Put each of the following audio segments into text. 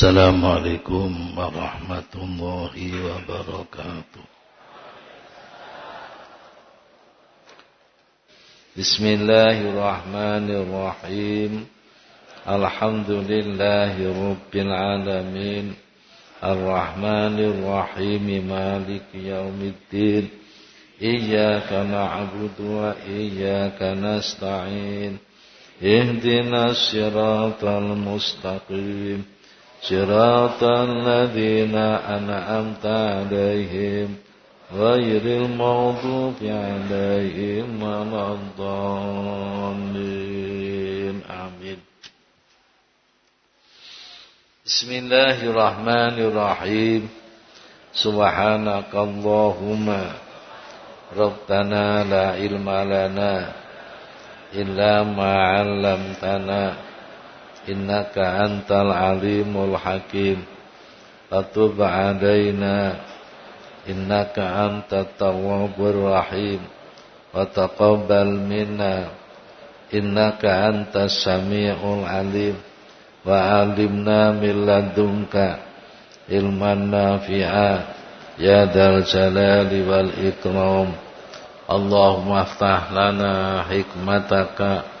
السلام عليكم ورحمة الله وبركاته. بسم الله الرحمن الرحيم. الحمد لله رب العالمين. الرحمن الرحيم مالك يوم الدين. إياك نعبد وإياك نستعين. اهدنا الصراط المستقيم. صراط الذين أنعمت عليهم غير المغضوب عليهم ولا الضالين. آمين. بسم الله الرحمن الرحيم. سبحانك اللهم. ربنا لا علم لنا إلا ما علمتنا. Innaka antal alimul hakim. Fatub alaina innaka antat tawwabur rahim. Wa taqabbal minna. Innaka antas samiul alim. Wa alimna min ladunka. Ilman nafi'a. Ya dal jalali wal ikram. Allahumma aftah lana hikmataka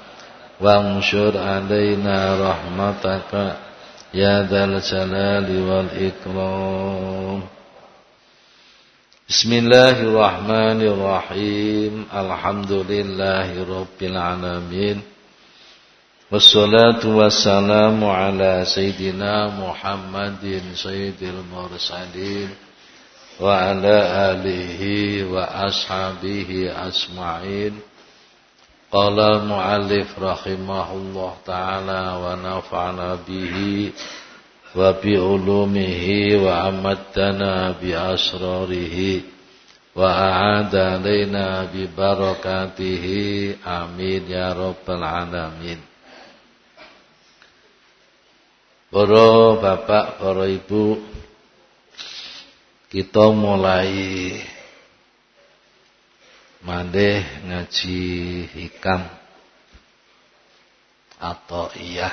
وانشر علينا رحمتك يا ذا الجلال والإكرام. بسم الله الرحمن الرحيم. الحمد لله رب العالمين. والصلاة والسلام على سيدنا محمد سيد المرسلين وعلى آله وأصحابه أجمعين. قال المؤلف رحمه الله تعالى ونفعنا به وبعلومه وأمدنا بأسراره وأعاد علينا ببركاته آمين يا رب العالمين Para bapak, para ibu Kita mulai Mandeh ngaji hikam. Atau iya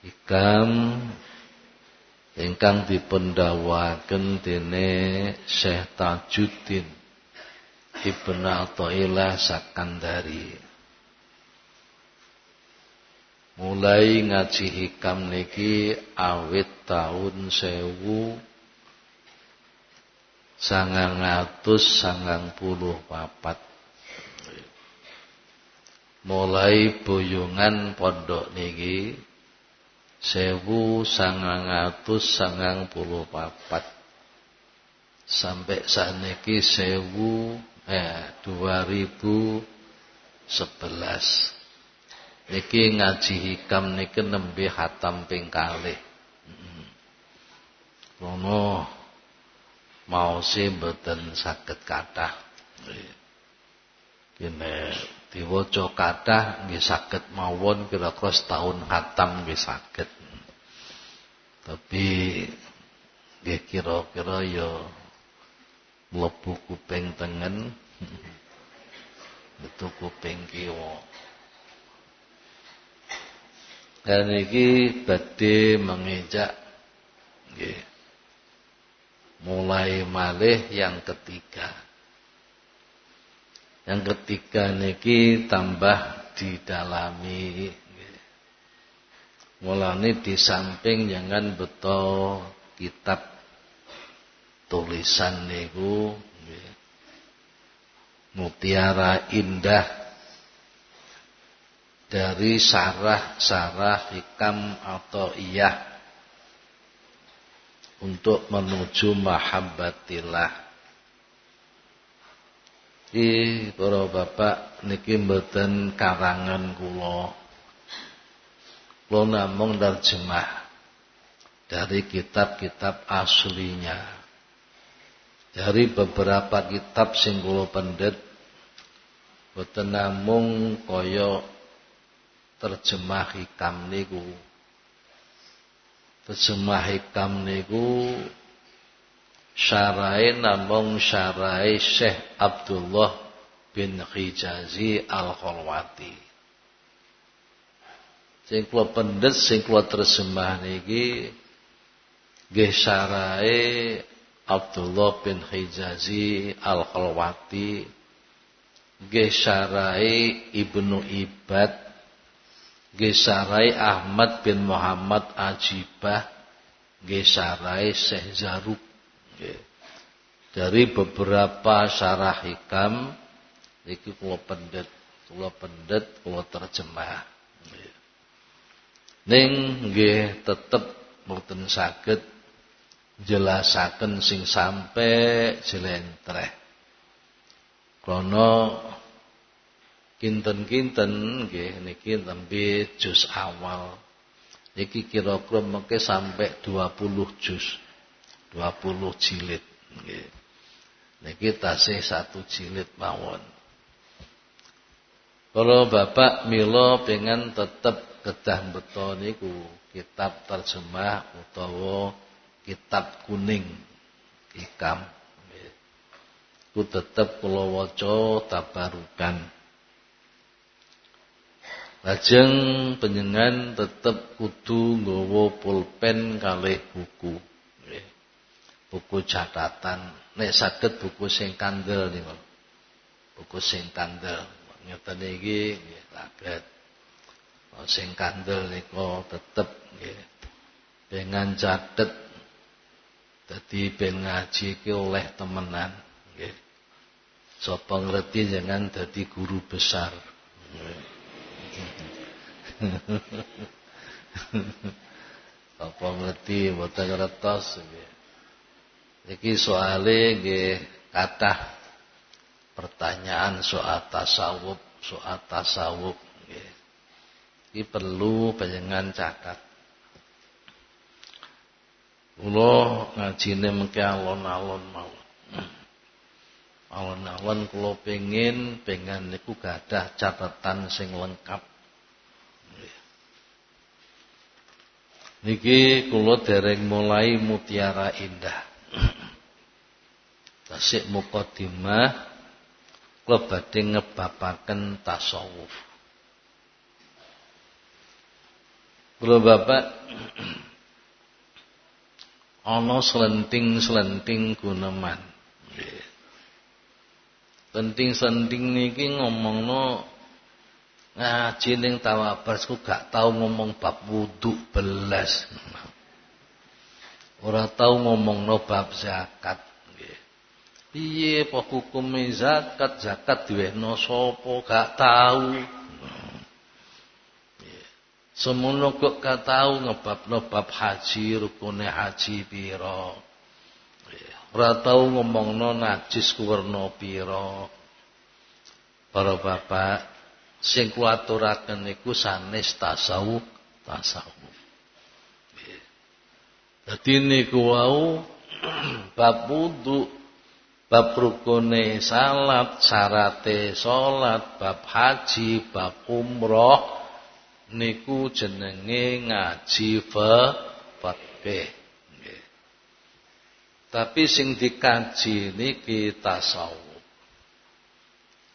hikam ingkang dipendawaken dene Syekh Tajuddin Ibnu Athaillah Sakandari. Mulai ngaji hikam niki awit tahun sewu sangang atus sangang puluh papat. Mulai boyongan pondok niki sewu sangang atus sangang puluh papat. Sampai saat niki sewu eh dua ribu sebelas. Niki ngaji hikam niki nembe hatam ping kalih. Hmm. Rono maose mboten saged kathah. Kene diwaca kathah nggih saged mawon kira-kira setahun khatam nggih saged. Tapi nggih kira-kira ya mlebu kuping tengen metu kuping kiwa. Dan iki badhe mengejak nggih mulai malih yang ketiga. Yang ketiga niki tambah didalami. Mulane di samping jangan betul kitab tulisan niku mutiara indah dari sarah-sarah hikam atau iyah untuk menuju mahabbatillah. Iki para bapak niki mboten karangan kula. Kula namung terjemah dari kitab-kitab aslinya. Dari beberapa kitab sing kula pendet boten namung kaya terjemah hikam niku terjemah hikam niku syarai namung syarai Syekh Abdullah bin Khijazi Al-Khalwati. Sing kula pendet sing kula terjemah niki nggih syarae Abdullah bin Hijazi Al-Khalwati nggih syarae Ibnu Ibad syarae Ahmad bin Muhammad Ajibah syarae Syekh Zaruk dari beberapa syarah hikam iki kula pendet kula pendet kula terjemah. Ning nggih tetep mboten saged jelasaken sing sampe jelentreh. Krana kinten-kinten nggih niki tembe juz awal. Niki kira-kira mengke sampai 20 juz 20 jilid nggih. Niki tasih satu jilid mawon. Kalau bapak milo pengen tetep kedah beto niku kitab terjemah utawa kitab kuning hikam ku tetep kula waca tabarukan lajeng panjenengan tetep kudu nggawa pulpen kalih buku. Buku catatan. Nek saged buku sing kandel niku buku sing kandel. Ngeten iki nggih sing kandel niku tetep dengan catet dadi ben ngaji oleh temenan nggih. Ngerti jangan dadi guru besar apa ngerti mboten ngertos soale nggih kathah pertanyaan soal tasawuf, soal tasawuf. Iki perlu panjenengan catat. Kula ngajine mengke alon-alon Alon-alon kula pengin pengen niku gadah catatan sing lengkap. Niki kula dereng mulai mutiara indah. Tasik mukadimah kula badhe ngebabaken tasawuf. Kula Bapak ana selenting-selenting guneman. Senting-senting niki ngomongno ngaji ning tawabars ku gak tau ngomong bab wudu belas. Ora tau ngomongno bab zakat. Piye apa hukume zakat? Zakat diwehno sapa? Gak tahu. Semono kok gak tahu ngebab bab haji, rukune haji pira. Ora tau ngomongno najis ku werna pira. Para bapak sing kula aturaken niku sanes tasawuf, tasawuf. Dadi niku wau bab wudu bab rukune salat, syarate salat, bab haji, bab umroh niku jenenge ngaji fikih. Tapi sing dikaji niki tasawuf.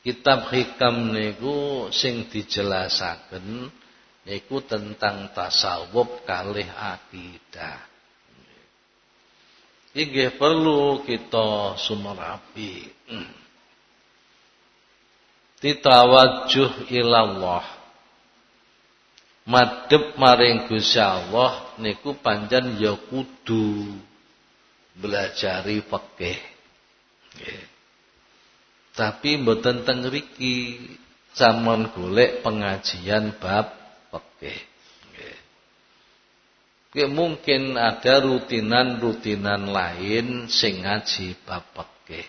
Kitab hikam niku sing dijelasaken niku tentang tasawuf kalih akidah. Inggih perlu kita sumerapi. Titawajuh ilallah. Madhep maring Gusti Allah niku panjen ya kudu belajari fikih. Nggih. Tapi mboten teng mriki samon golek pengajian bab fikih. Ya mungkin ada rutinan-rutinan lain sing ngaji bab fikih.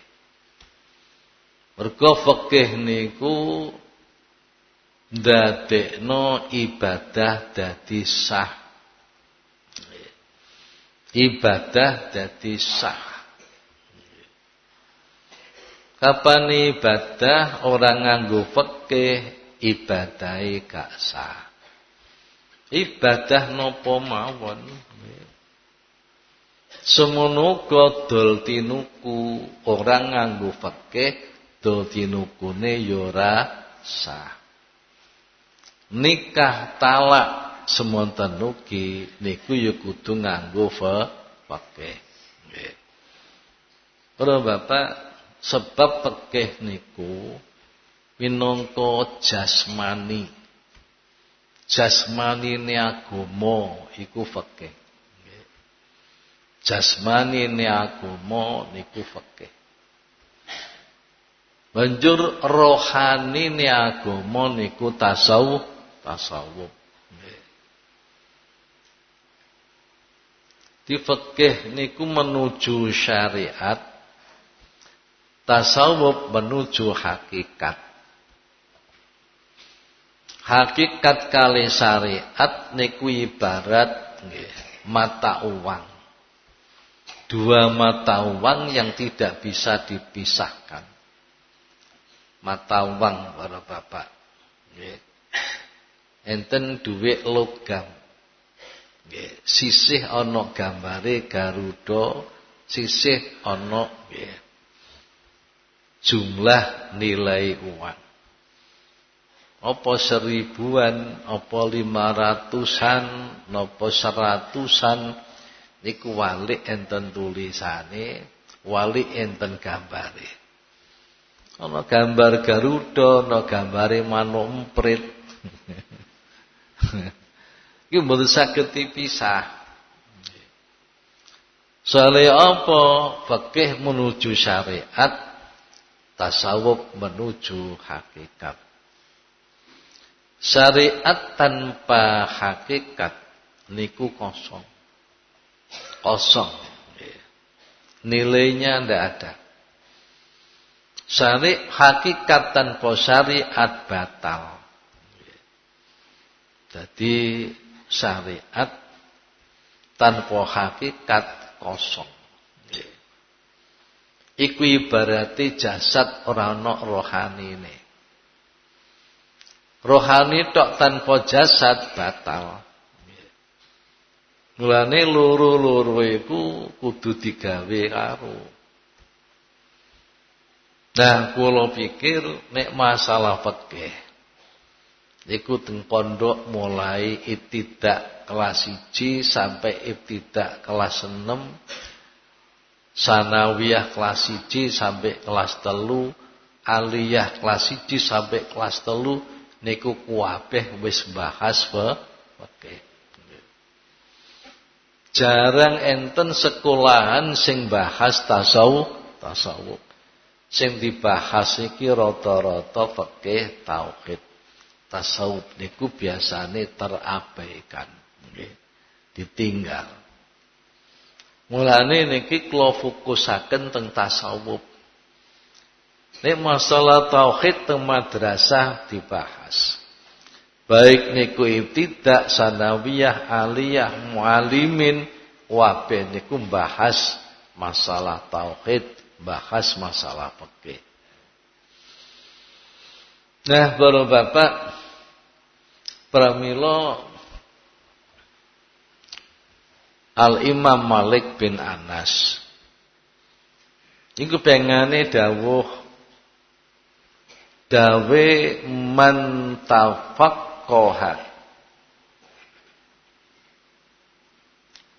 Mergo fikih niku ndadekno ibadah dadi sah. Ibadah dadi sah. Kapan ibadah orang nganggo fikih ibadahe gak sah. Ibadah nopo mawon? Semono dol tinuku orang nganggo fikih dol tinukune ya ora sah. Nikah talak semonten ugi niku ya kudu nganggo fikih. Nggih. Para Bapak, sebab fikih niku minangka jasmani. Jasmani ni agama iku. Jasmani ni agama niku fikih. Banjur rohani ni agama niku tasawuf, tasawuf. Di fikih niku menuju syariat, tasawuf menuju hakikat. Hakikat kali syariat niku ibarat mata uang. Dua mata uang yang tidak bisa dipisahkan. Mata uang para bapak. Enten duit logam sisih ana gambare Garuda, sisih ana jumlah nilai uang. Apa seribuan, apa lima ratusan, napa seratusan niku wali enten tulisane, wali enten gambare. Ana gambar Garuda, ana gambare manuk emprit. Iku mboten saged dipisah. Soale apa? Fikih menuju syariat, tasawuf menuju hakikat. Syariat tanpa hakikat niku kosong. Kosong. Nilainya tidak ada. Syari hakikat tanpa syariat batal. Jadi syariat tanpa hakikat kosong. Iku ibarati jasad ora ana rohanine. Rohani tok tanpa jasad batal. Mulane loro-loro iku kudu digawe karo. Nah, kula pikir nek masalah fikih Iku teng pondok mulai ibtidak kelas 1 sampai ibtidak kelas 6 sanawiyah kelas 1 sampai kelas telu. Aliyah kelas 1 sampai kelas telu. Niku kuwabeh wis bahas fikih jarang enten sekolahan sing bahas tasawuf tasawuf. Sing dibahas iki rata-rata fikih tauhid tasawuf niku biasane terabaikan. Nggih. Ditinggal. Mulane niki kula fokusaken teng tasawuf. Nek masalah tauhid teng madrasah dibahas. Baik niku ibtidak sanawiyah aliyah mualimin wabe niku bahas masalah tauhid bahas masalah fikih. Nah, para bapak Pramila Al-Imam Malik bin Anas. Iku pengane dawuh dawe man tafaqqaha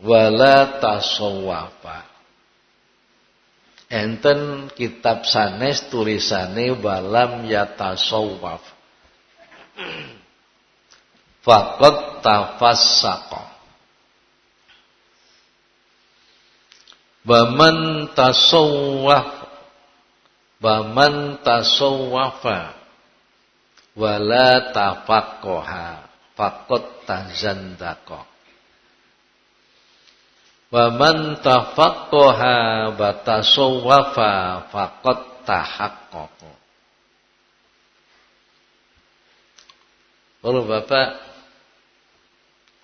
wala tasawwafa. Enten kitab sanes tulisane walam yatasawwaf faqad tafassaqa Baman tasawwaf Baman tasawwafa Wala tafaqqaha Faqad tazandaqa Waman tafaqqaha wa tasawwafa faqad tahaqqaqa. Kalau Bapak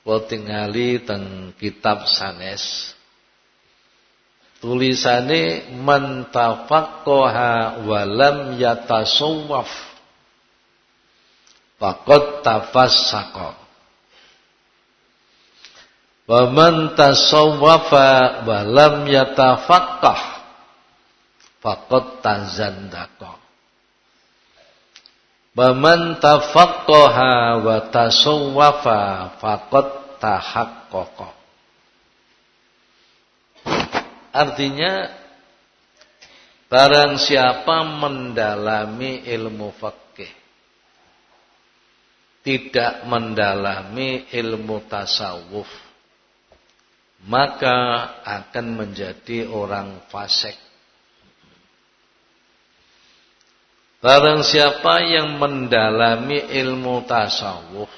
Kalau tingali teng kitab sanes. Tulisane man tafaqqaha wa lam yatasawwaf. Faqad tafassaqa. Wa man tasawwafa wa lam yatafaqqah. Faqad tazandaqa Baman tafaqqaha wa tasawwafa faqad tahaqqaqa. Artinya barang siapa mendalami ilmu fikih tidak mendalami ilmu tasawuf maka akan menjadi orang fasik Barang siapa yang mendalami ilmu tasawuf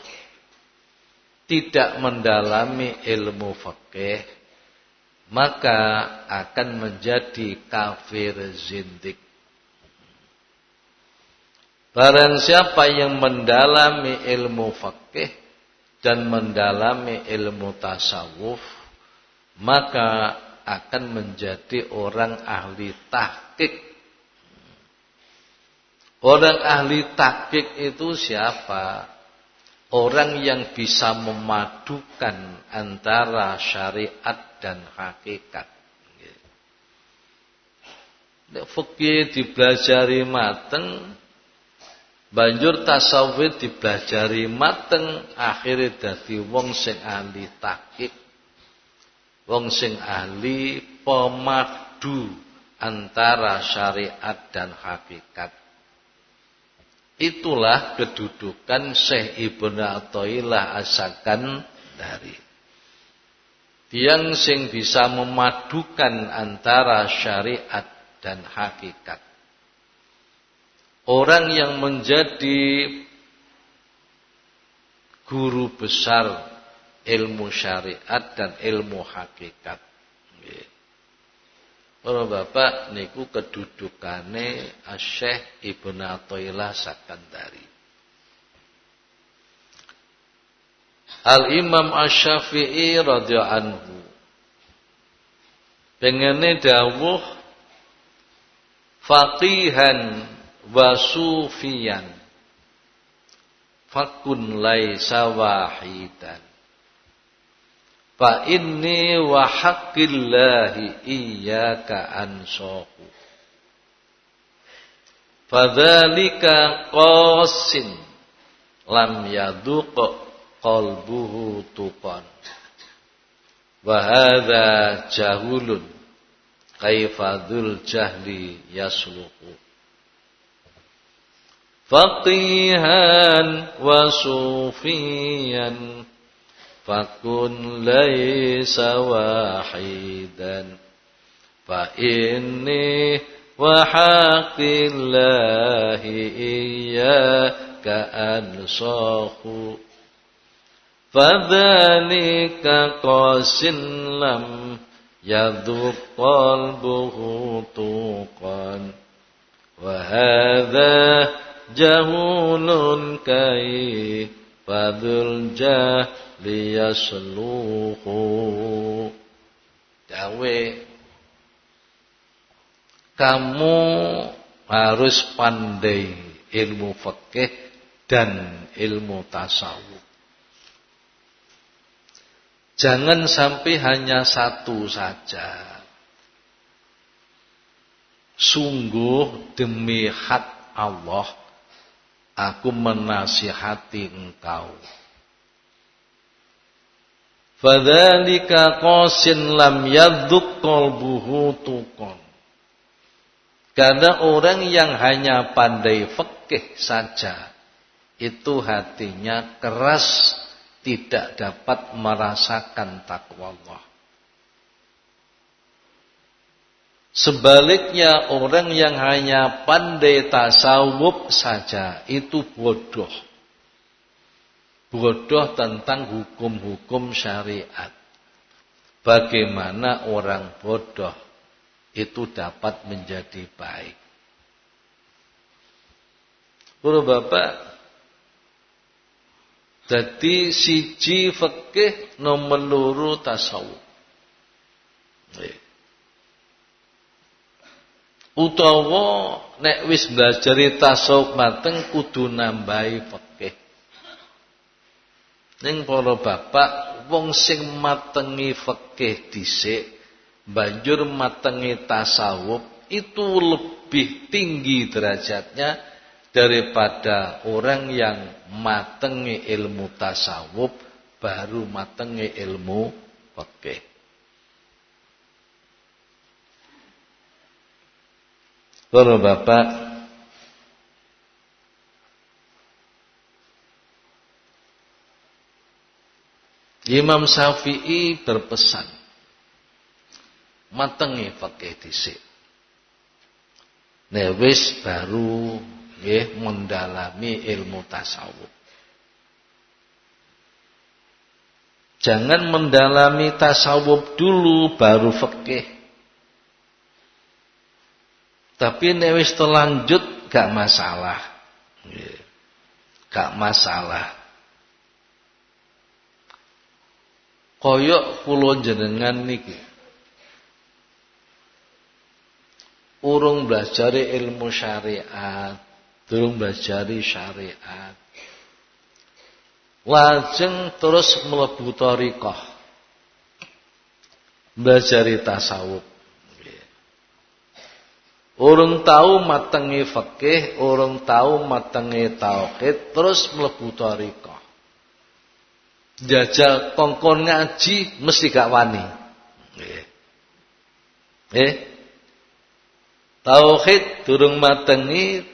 tidak mendalami ilmu fikih maka akan menjadi kafir zindik. Barang siapa yang mendalami ilmu fikih dan mendalami ilmu tasawuf maka akan menjadi orang ahli tahqiq Orang ahli takik itu siapa? Orang yang bisa memadukan antara syariat dan hakikat. Fikih dipelajari mateng, banjur tasawuf dipelajari mateng, akhirnya dadi wong sing ahli takik. Wong sing ahli pemadu antara syariat dan hakikat. Itulah kedudukan Syekh Ibnu Athaillah asakan dari tiang sing bisa memadukan antara syariat dan hakikat. Orang yang menjadi guru besar ilmu syariat dan ilmu hakikat. Para bapak niku kedudukane Syekh Ibnu Athaillah Sakandari. Al Imam Asy-Syafi'i radhiyallahu anhu. Pengene dawuh faqihan wa sufiyan. Fakun laisa wahidan Fa inni wa haqqillahi iyyaka ansahu. Fadzalika qasin lam yaduq qalbuhu tuqan. Wa hadza jahulun kaifadzul jahli yasluqu. Faqihan wa sufiyan fakun laisa wahidan. Fa inni wa haqqillahi iyyaka ansahu fadzalika qasin lam yadhuq qalbuhu tuqan. Wa hadha jahulun kai liyasluhu dawe. Kamu harus pandai ilmu fikih dan ilmu tasawuf. Jangan sampai hanya satu saja. Sungguh demi hak Allah aku menasihati engkau Fadzalika qasin lam yadzuk qalbuhu tuqan. Karena orang yang hanya pandai fikih saja itu hatinya keras tidak dapat merasakan takwa Allah. Sebaliknya orang yang hanya pandai tasawuf saja itu bodoh bodoh tentang hukum-hukum syariat. Bagaimana orang bodoh itu dapat menjadi baik. Para bapak, jadi siji fikih nomor tasawuf. Utawa nek wis belajar tasawuf mateng kudu nambahi fikih. Ning para bapak wong sing matengi fikih dhisik banjur matengi tasawuf itu lebih tinggi derajatnya daripada orang yang matengi ilmu tasawuf baru matengi ilmu fikih. Para bapak Imam Syafi'i berpesan matengi fikih dhisik. Nek wis baru nggih mendalami ilmu tasawuf. Jangan mendalami tasawuf dulu baru fikih. Tapi nek wis terlanjut gak masalah. Gak masalah. Koyok kula jenengan niki. Urung belajar ilmu syariat, durung belajar syariat. Lajeng terus mlebu thariqah. Belajar tasawuf. Urung tahu matengi fikih, urung tahu matengi tauhid, terus mlebu thariqah. Jajal kongkon ngaji mesti gak wani. Eh? Tauhid durung matengi,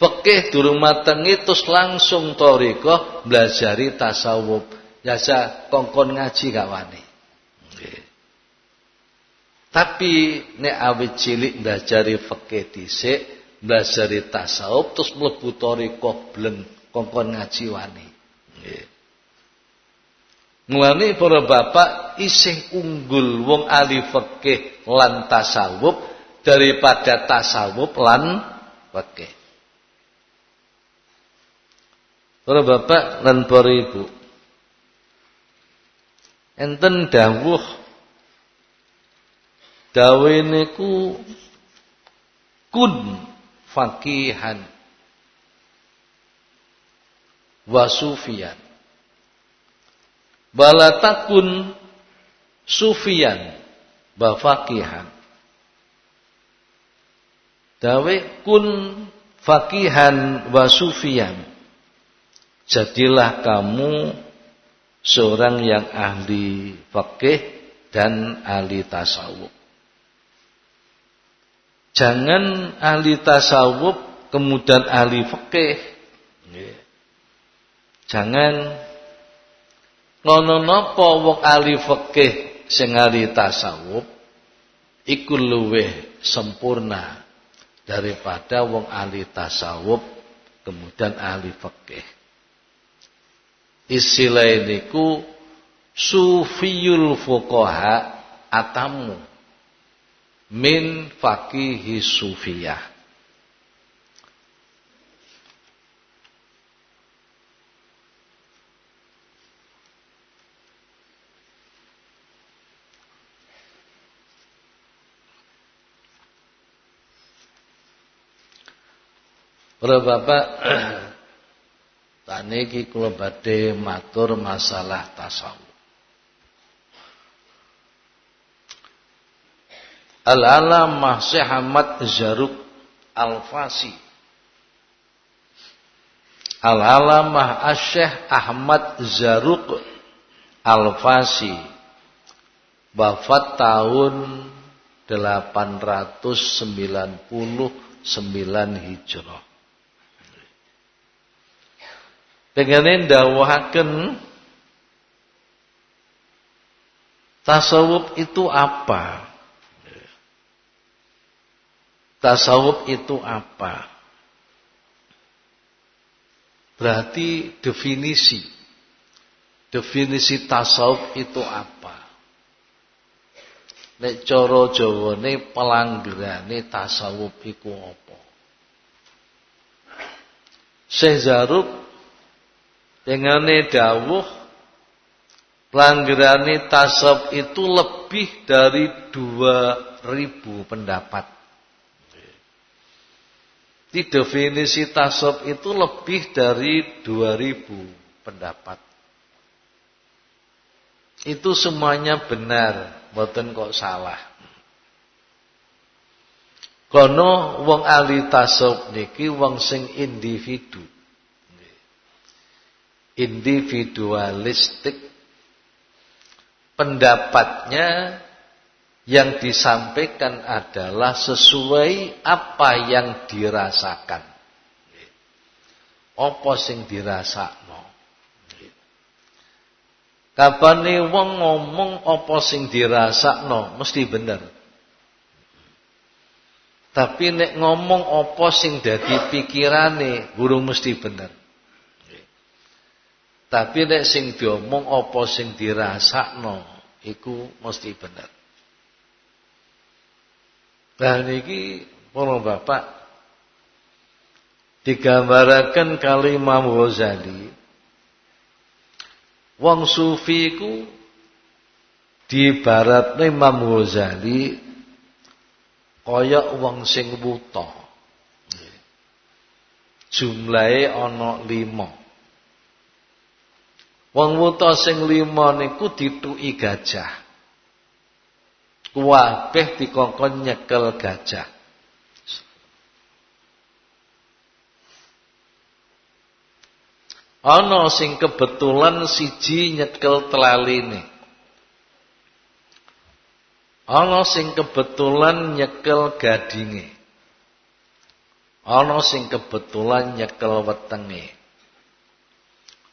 fikih durung matengi terus langsung thariqah belajari tasawuf. Jasa kongkon ngaji gak wani. Tapi nek awit cilik belajari fikih dhisik, belajari tasawuf terus mlebu thariqah bleng kongkon ngaji wani. Nggih. Mulane para bapak isih unggul wong ahli fikih lan tasawuf daripada tasawuf lan fikih. Para bapak lan para ibu. Enten dawuh dawe niku kun fakihan wa sufiyan balatakun sufian bafakihan. Dawe kun fakihan wa sufian jadilah kamu seorang yang ahli fakih dan ahli tasawuf. Jangan ahli tasawuf kemudian ahli fakih jangan Ngono napa wong ahli fikih sing ahli tasawuf iku luwih sempurna daripada wong ahli tasawuf kemudian ahli fikih. Istilah niku sufiyul fuqaha atamu min fakihi sufiyah. Para bapak. Taniki kula badhe matur masalah tasawuf. Al-Alamah Syekh Ahmad Zaruk Al-Fasi. Al-Alamah Syekh Ahmad Zaruk Al-Fasi. Wafat tahun 899 Hijrah Dengane dawuhaken tasawuf itu apa? Tasawuf itu apa? Berarti definisi. Definisi tasawuf itu apa? Nek cara Jawane pelanggerane tasawuf iku apa? Syekh Dengane dawuh pelanggaran tasawuf itu lebih dari 2000 pendapat. Di definisi tasawuf itu lebih dari 2000 pendapat. Itu semuanya benar, mboten kok salah. Kono wong ahli tasawuf niki wong sing individu. Individualistik pendapatnya yang disampaikan adalah sesuai apa yang dirasakan. Apa sing dirasakno. Kabane wong ngomong apa sing dirasakno mesti bener. Tapi nek ngomong apa sing dadi pikirane burung mesti bener. Tapi nek sing diomong apa sing dirasakno iku mesti bener. Nah niki para bapak digambaraken kali Imam Ghazali wong sufi iku diibaratne Imam Ghazali kaya wong sing wuta. Jumlahe ana 5. Wong wuta sing 5 niku dituki gajah. Kabeh dikongkon nyekel gajah. Ana sing kebetulan siji nyekel telaline. Ana sing kebetulan nyekel gadinge. Ana sing kebetulan nyekel wetenge.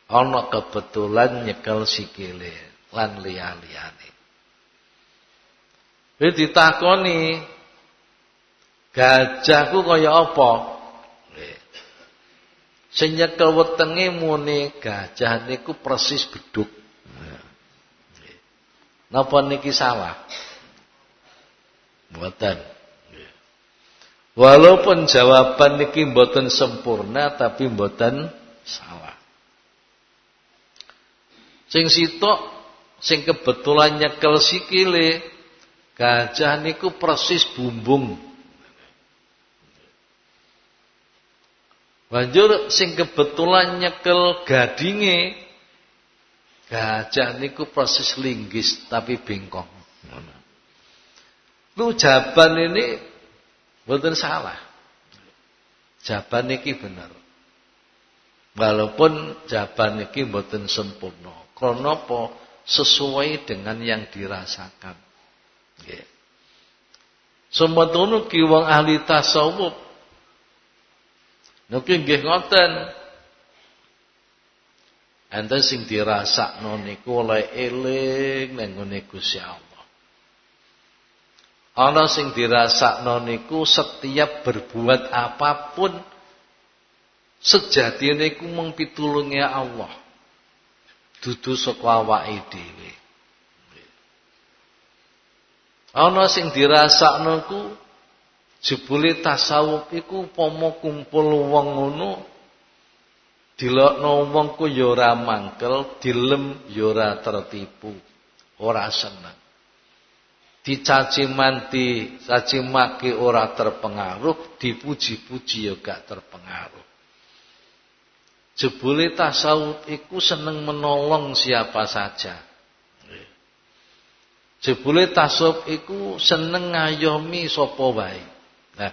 Ana kebetulan nyekel sikile lan liya-liyane. Wis ditakoni gajahku kaya apa? Sing nyekel wetenge muni gajah niku persis geduk. Napa niki salah? Mboten. Walaupun jawaban niki mboten sempurna tapi mboten salah. Sing sitok sing kebetulan nyekel sikile gajah niku persis bumbung. Banjur sing kebetulan nyekel gadinge gajah niku persis linggis tapi bengkong. Lu jaban ini betul salah. Jaban ini benar. Walaupun jaban ini betul sempurna. Apa? Sesuai dengan yang dirasakan. Nggih. Semono ki wong ahli tasawuf. Niki nggih ngoten. Enten sing dirasakno niku oleh eling ning Gusti Allah. Ana sing dirasakno niku setiap berbuat apa pun sejatine niku mung pitulunge Allah. Dudu saka awake dhewe. Ana sing dirasakno ku jebule tasawuf iku pomo kumpul wong ngono dilokno wong ku ya ora mangkel, dilem ya ora tertipu, ora seneng dicaci manti, caci maki ora terpengaruh, dipuji-puji ya gak terpengaruh. Jebule tasawuf iku seneng menolong siapa saja. Jebule tasawuf iku seneng ngayomi sapa wae. Nah,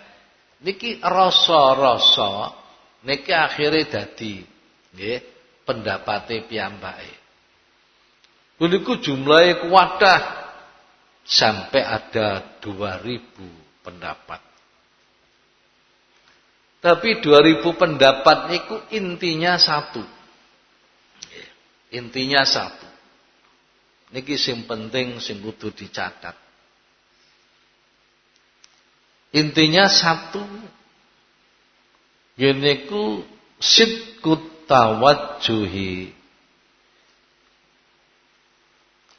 niki rasa-rasa niki akhire dadi nggih pendapate piyambake. Niku jumlahe kuwadah sampai ada 2000 pendapat. Tapi 2000 pendapat itu intinya satu. Intinya satu. Niki sing penting sing kudu dicatat. Intinya satu. Yeniku sidkut tawajjuhi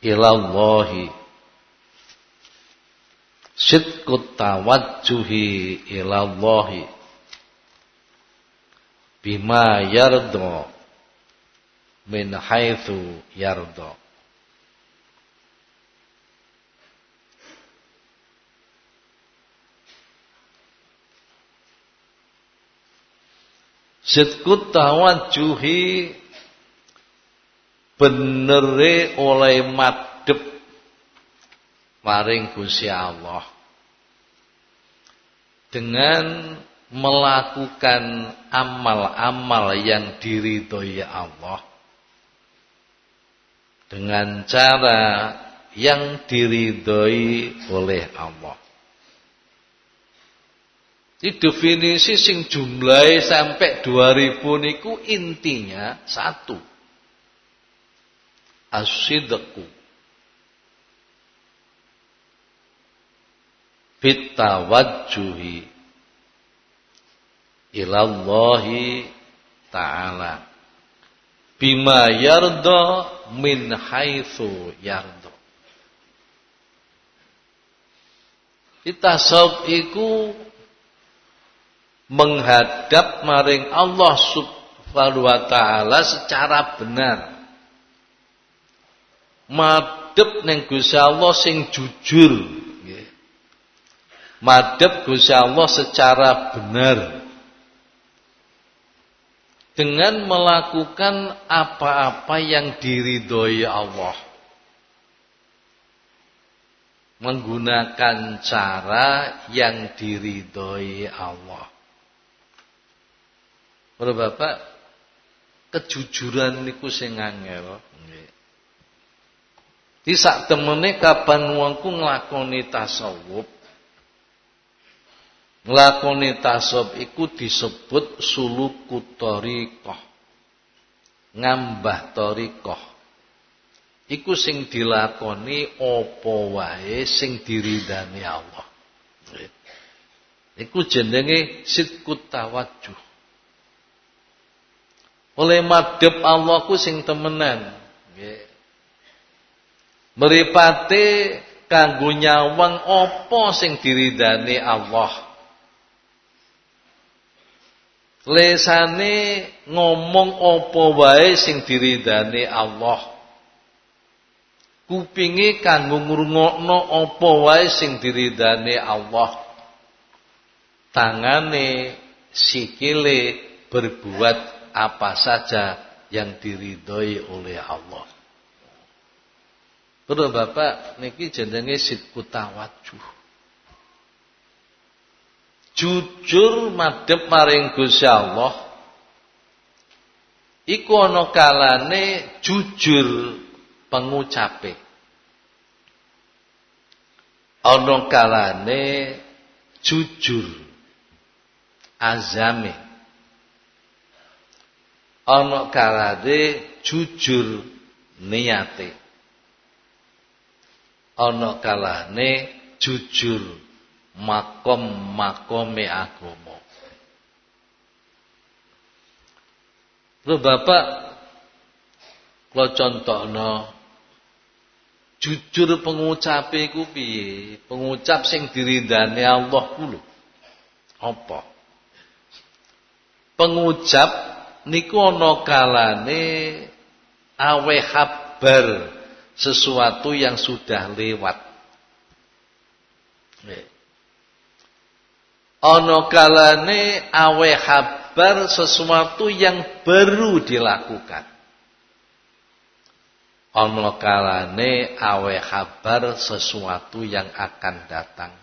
ilallahi sidqut tawajjuhi ilallahi bima yardo min haitsu yardo. Sidqut tawajjuhi benere oleh madep maring Gusti Allah. Dengan melakukan amal-amal yang diridhoi Allah dengan cara yang diridhoi oleh Allah. Di definisi sing jumlahe sampai 2000 niku intinya satu. As-sidqu. Bitawajjuhi ilallahi ta'ala bima yarda min haitsu yarda Tasawuf iku menghadap maring Allah Subhanahu wa taala secara benar. Madhep ning Gusti Allah sing jujur. Madhep Gusti Allah secara benar. Dengan melakukan apa-apa yang diridhoi Allah. Menggunakan cara yang diridhoi Allah. Para bapak, kejujuran niku sing angel. Di sak temene kapan wongku nglakoni tasawuf. Nglakoni tasawuf iku disebut suluku thariqah. Ngambah thariqah. Iku sing dilakoni apa wae sing diridani Allah. Iku jenenge sidqut tawajjuh. Oleh madhep Allah ku sing temenan. Nggih. Mripate kanggo nyawang apa sing diridani Allah. Lesane ngomong apa wae sing diridani Allah. Kupinge kanggo ngrungokno apa wae sing diridani Allah. Tangane sikile berbuat apa saja yang diridhoi oleh Allah. Terus Bapak niki jenenge sidku. Jujur madhep maring Gusti Allah iku ana kalane jujur pengucape. Ana kalane jujur azame ana kalane jujur niate ana kalane jujur makom-makome agama Lho Bapak kula contohno jujur pengucape iku piye? Pengucap sing dirindani Allah ku lho. Pengucap niku ana kalane awe kabar sesuatu yang sudah lewat. Ana kalane awe kabar sesuatu yang baru dilakukan. Ana kalane awe kabar sesuatu yang akan datang.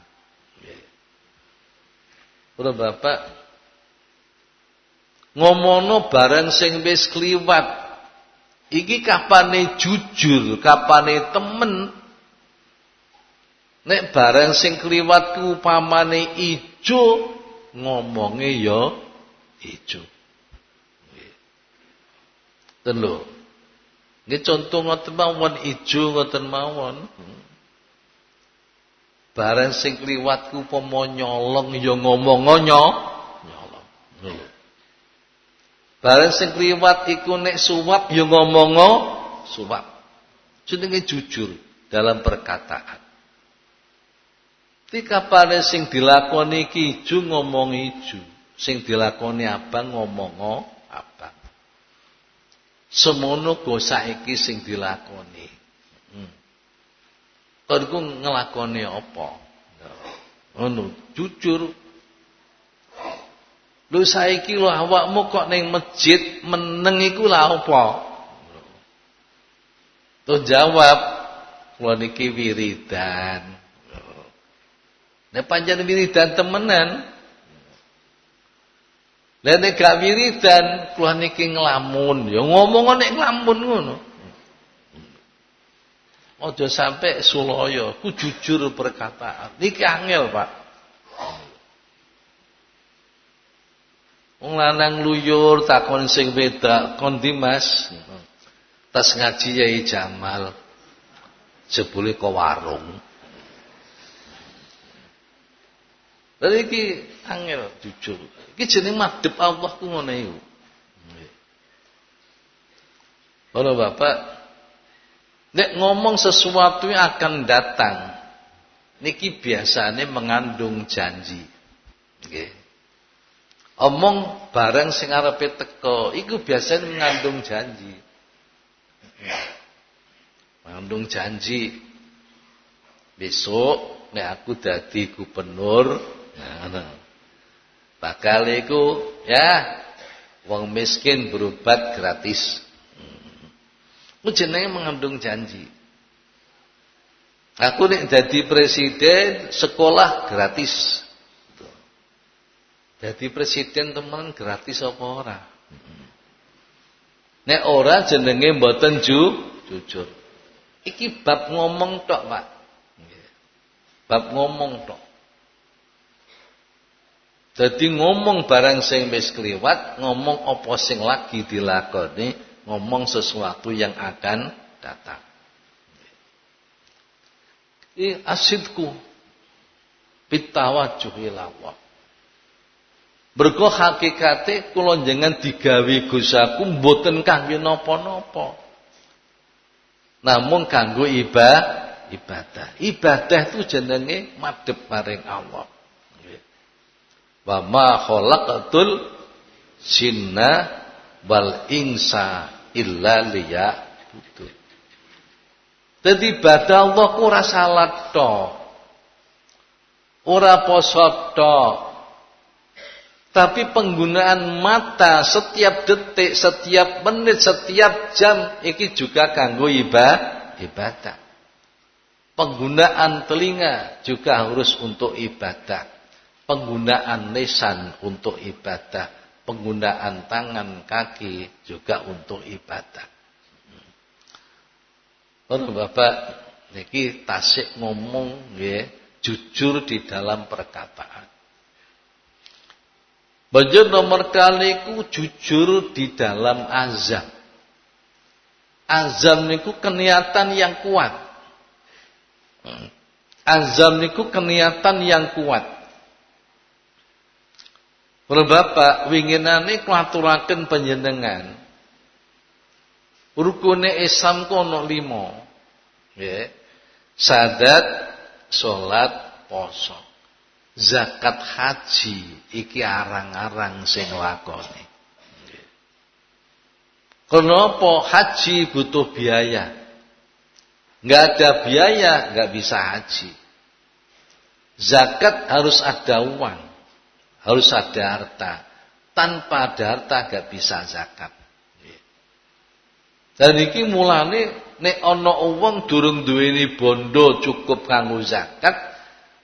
Udah Bapak ngomono barang sing wis kliwat iki kapane jujur kapane temen nek barang sing kliwat ku upamane ijo ngomonge ya ijo. Ten lho. Nggih contoh ngoten mawon ijo ngoten mawon. Barang sing kliwat ku upama nyolong ya ngomong nyolong. Lho Barang sing kliwat iku nek suwap ya ngomongo suwap. Jenenge jujur dalam perkataan. Tika pada sing dilakoni iki ijo ngomong ijo, sing dilakoni abang ngomongo abang. Semono go saiki sing dilakoni. Hmm. Kon ngelakoni apa? Ngono, jujur Lu saiki lho awakmu kok ning masjid meneng iku lha apa? Tuh jawab, kula niki wiridan. Nek pancen wiridan temenan, Lah nek gak wiridan, kula niki nglamun, ya ngomong nek nglamun ngono. Aja sampai suloyo, ku jujur perkataan. Niki angel, Pak. Wong lanang luyur takon sing beda, kon Mas? Tas ngaji Yai Jamal. Jebule ke warung. Lha iki angel jujur. Iki jeneng madhep Allah ku ngono iku. Kalau Bapak nek ngomong sesuatu yang akan datang niki biasanya mengandung janji. Nggih. Omong barang sing arepe teko iku biasanya mengandung janji. Mengandung janji. Besok nek aku dadi gubernur Nah, Bakal iku ya wong miskin berobat gratis. Hmm. jenenge mengandung janji. Aku nek jadi presiden sekolah gratis. Jadi presiden teman gratis apa ora? Hmm. Nek ora jenenge mboten ju, jujur. Iki bab ngomong tok, Pak. Bab ngomong tok. Jadi ngomong barang sing wis kliwat, ngomong apa sing lagi dilakoni, ngomong sesuatu yang akan datang. Ini asidku bitawajuh ila Allah. Mergo hakikate kula jangan digawe gusaku mboten kangge napa-napa. Namun kanggo ibadah, ibadah. Ibadah itu jenenge madhep maring Allah. Wa ma khalaqatul jinna wal insa illa liya'budun. Dadi ibadah Allah ku ora salat tok. Ora poso tok. Tapi penggunaan mata setiap detik, setiap menit, setiap jam iki juga kanggo ibadah. Penggunaan telinga juga harus untuk ibadah penggunaan lisan untuk ibadah, penggunaan tangan, kaki juga untuk ibadah. Hmm. Bapak niki tasik ngomong ya, jujur di dalam perkataan. Banjur nomor kali ku jujur di dalam azam. Azam niku keniatan yang kuat. Hmm. Azam niku keniatan yang kuat. Para bapak winginane klaturaken panjenengan. Rukune Islam ana 5. Nggih. Sadat, salat, poso. Zakat haji iki arang-arang sing lakoni. Kenapa haji butuh biaya? Enggak ada biaya, enggak bisa haji. Zakat harus ada uang harus ada harta. Tanpa ada harta gak bisa zakat. Dan iki mulane nek ana wong durung duweni bondo cukup kanggo zakat,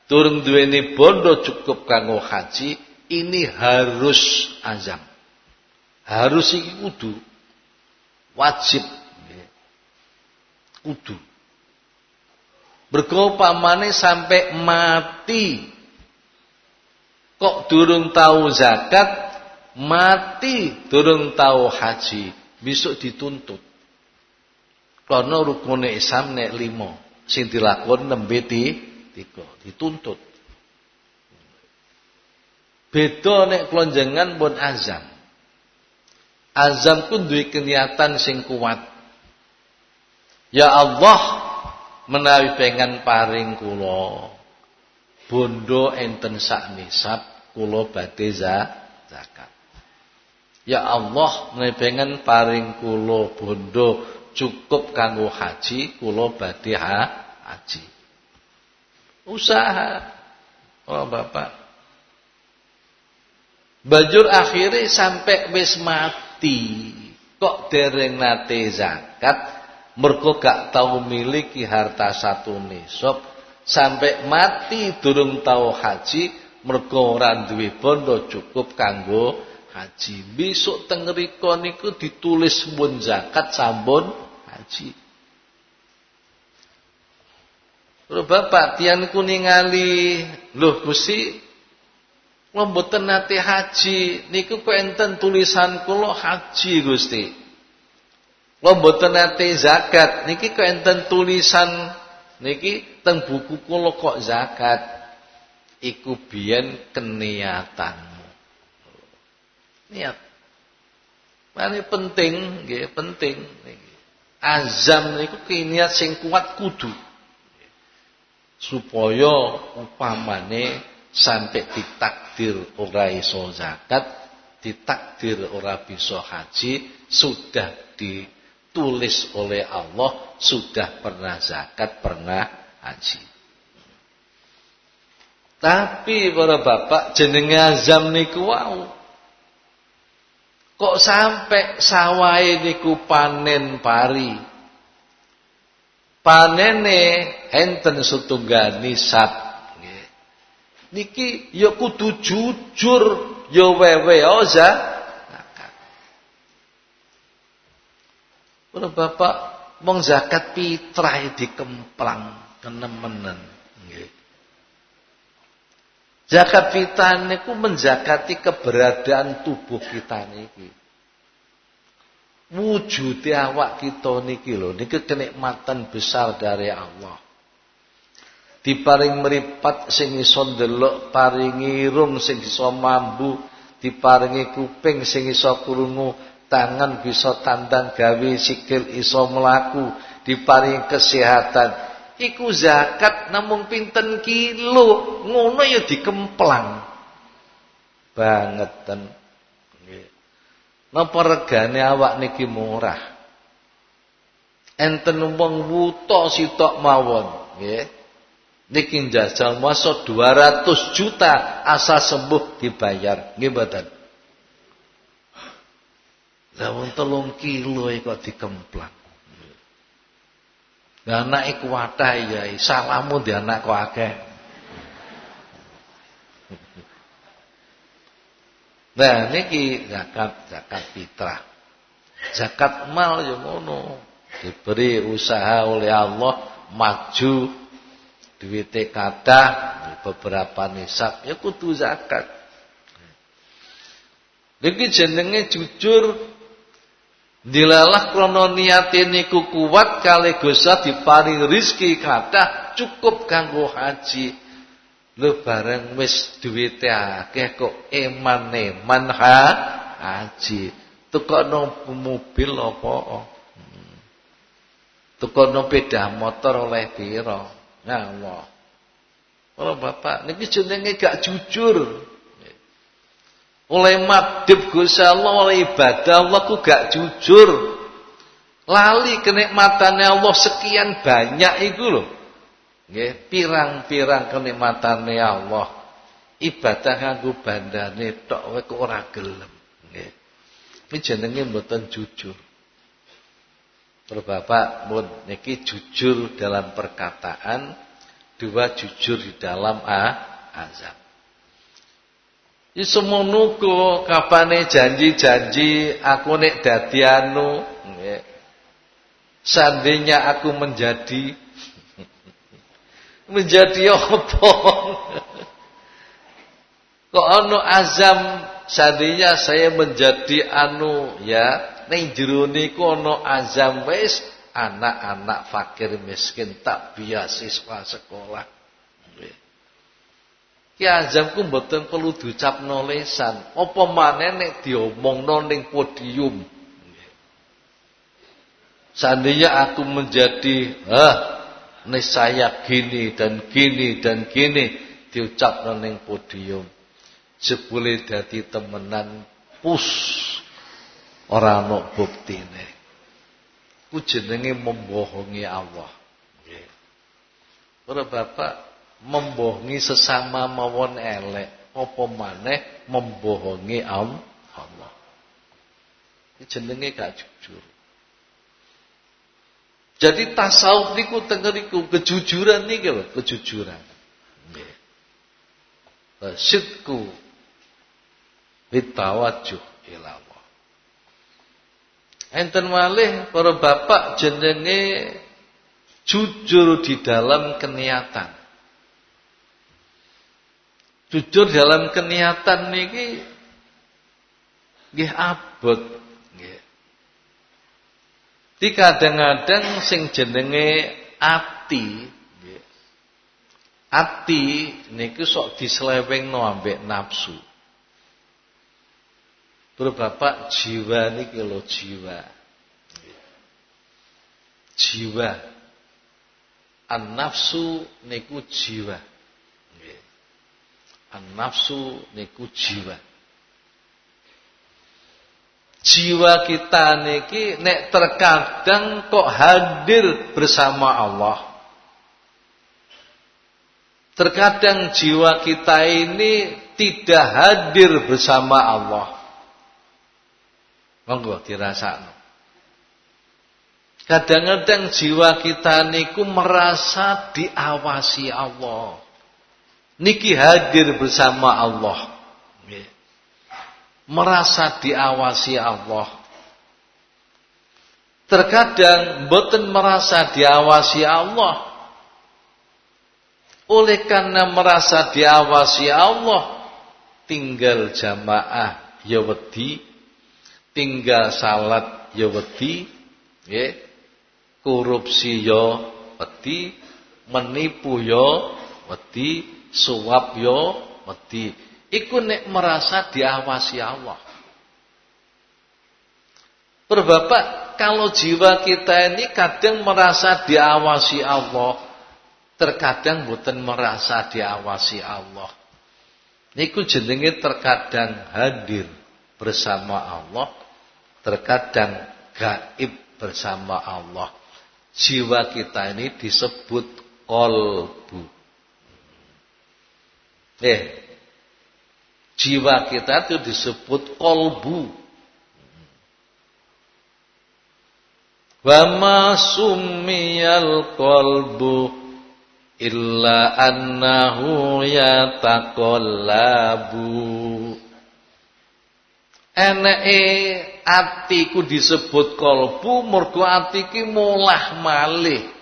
durung duweni bondo cukup kanggo haji, ini harus azam. Harus iki kudu wajib kudu. Mergo pamane sampai mati Kok durung tahu zakat, mati durung tahu haji, besok dituntut. Karena rukun Islam nek limo, sing dilakon nembe tiga, dituntut. Beda nek klonjengan pun azam. Azam pun duwe kenyataan sing kuat. Ya Allah, menawi pengen paring kula bondo enten sak nisab kula badhe zakat. Ya Allah pengen paring kula bondo cukup kanggo haji kula badhe haji. Usaha. Oh Bapak. Bajur akhirnya sampai wis mati. Kok dereng nate zakat mergo gak tau miliki harta satu nisab sampai mati durung tahu haji mergo ora duwe bondo cukup kanggo haji. Besok teng niku ditulis mun zakat sampun haji. Lho Bapak tiang niku ningali, lho Gusti kula mboten nate haji, niku kok enten tulisan kula haji Gusti. Kula mboten nate zakat, niki kok enten tulisan niki teng buku kula kok zakat. Iku biyen keniatanmu. Niat. Ini penting, nggih, penting. Azam niku kiniat sing kuat kudu supaya upamane sampai ditakdir ora iso zakat, ditakdir ora bisa haji, sudah ditulis oleh Allah sudah pernah zakat, pernah haji. Tapi para bapak jenenge azam niku wau. Kok sampai sawai niku panen pari. Panene enten setunggal nisab. Niki ya kudu jujur, ya wewe oza. Kalau bapak mong zakat fitrah dikemplang kenemenen. Nggih. Zakat fitrah niku menzakati keberadaan tubuh kita niki. Wujude awak kita niki lho, niki kenikmatan besar dari Allah. Diparing meripat sing iso ndelok, paringi irung sing iso mambu, diparingi kuping sing iso tangan bisa tandang gawe sikil iso melaku, diparingi kesehatan. Iku zakat namung pinten kilo, ngono ya dikemplang. Bangeten. Napa regane awak niki murah? Enten wong wuta sitok mawon, nggih. Niki njajal masa 200 juta asa sembuh dibayar, nggih mboten? Lah wong 3 kilo kok dikemplang. Lah anak iku wadah ya, salamu di anak kok akeh. Nah niki zakat zakat fitrah. Zakat mal ya ngono. Diberi usaha oleh Allah maju duwite kathah beberapa nisab ya kudu zakat. Niki jenenge jujur Dilalah krana niate niku kuat kali Gusti diparing rezeki kathah cukup kanggo haji. Lu bareng wis duwite akeh kok eman-eman ha haji. Tukokno mobil apa? Hmm. Tukokno sepeda motor oleh pira? Ya Allah. Oh Bapak, niki jenenge gak jujur. Oleh madhep Gusti Allah, oleh ibadah Allah ku gak jujur. Lali kenikmatannya Allah sekian banyak itu loh. Nggih, pirang-pirang kenikmatane Allah. Ibadah nganggo bandane tok wae kok ora gelem. Nggih. Iki jenenge mboten jujur. Terus Bapak mun niki jujur dalam perkataan, dua jujur di dalam ah, azab. Iso menuku kapane janji-janji aku nek dadi anu nggih. Seandainya aku menjadi menjadi apa? Kok anu azam seandainya saya menjadi anu ya ning jero niku ana azam wis anak-anak fakir miskin tak beasiswa sekolah. Ki azamku mboten perlu diucapno lesan, apa maneh nek diomongno ning podium. Seandainya aku menjadi ah Nih saya gini dan gini dan gini diucap ning podium. Jebule dadi temenan pus ora ana buktine. Ku jenenge membohongi Allah. Para bapak membohongi sesama mawon elek, apa maneh membohongi Allah. Iki jenenge gak jujur. Jadi tasawuf niku tengeriku kejujuran niki lho, kejujuran. Nggih. Sidku bitawajjuh ila Allah. Enten malih para bapak jenenge jujur di dalam keniatan. Jujur dalam keniatan niki nggih abot nggih. Di kadang-kadang sing jenenge ati nggih. Ati niku sok dislewengno ambek nafsu. Berbapak jiwa niki lho jiwa. Jiwa. An-nafsu niku jiwa. An-nafsu niku jiwa. Jiwa kita niki nek terkadang kok hadir bersama Allah. Terkadang jiwa kita ini tidak hadir bersama Allah. Monggo dirasakno. Kadang-kadang jiwa kita niku merasa diawasi Allah. Niki hadir bersama Allah. Merasa diawasi Allah. Terkadang boten merasa diawasi Allah. Oleh karena merasa diawasi Allah, tinggal jamaah ya wedi tinggal salat ya wedi nggih korupsi ya wedi menipu ya wedi suap ya wedi iku nek merasa diawasi Allah Berbapak kalau jiwa kita ini kadang merasa diawasi Allah, terkadang bukan merasa diawasi Allah. Niku jenenge terkadang hadir bersama Allah, terkadang gaib bersama Allah. Jiwa kita ini disebut kolbu. Eh, jiwa kita itu disebut kolbu. Wama summiyal kolbu illa annahu yataqallabu eneke atiku disebut kolbu mergo ati ki mulah malih.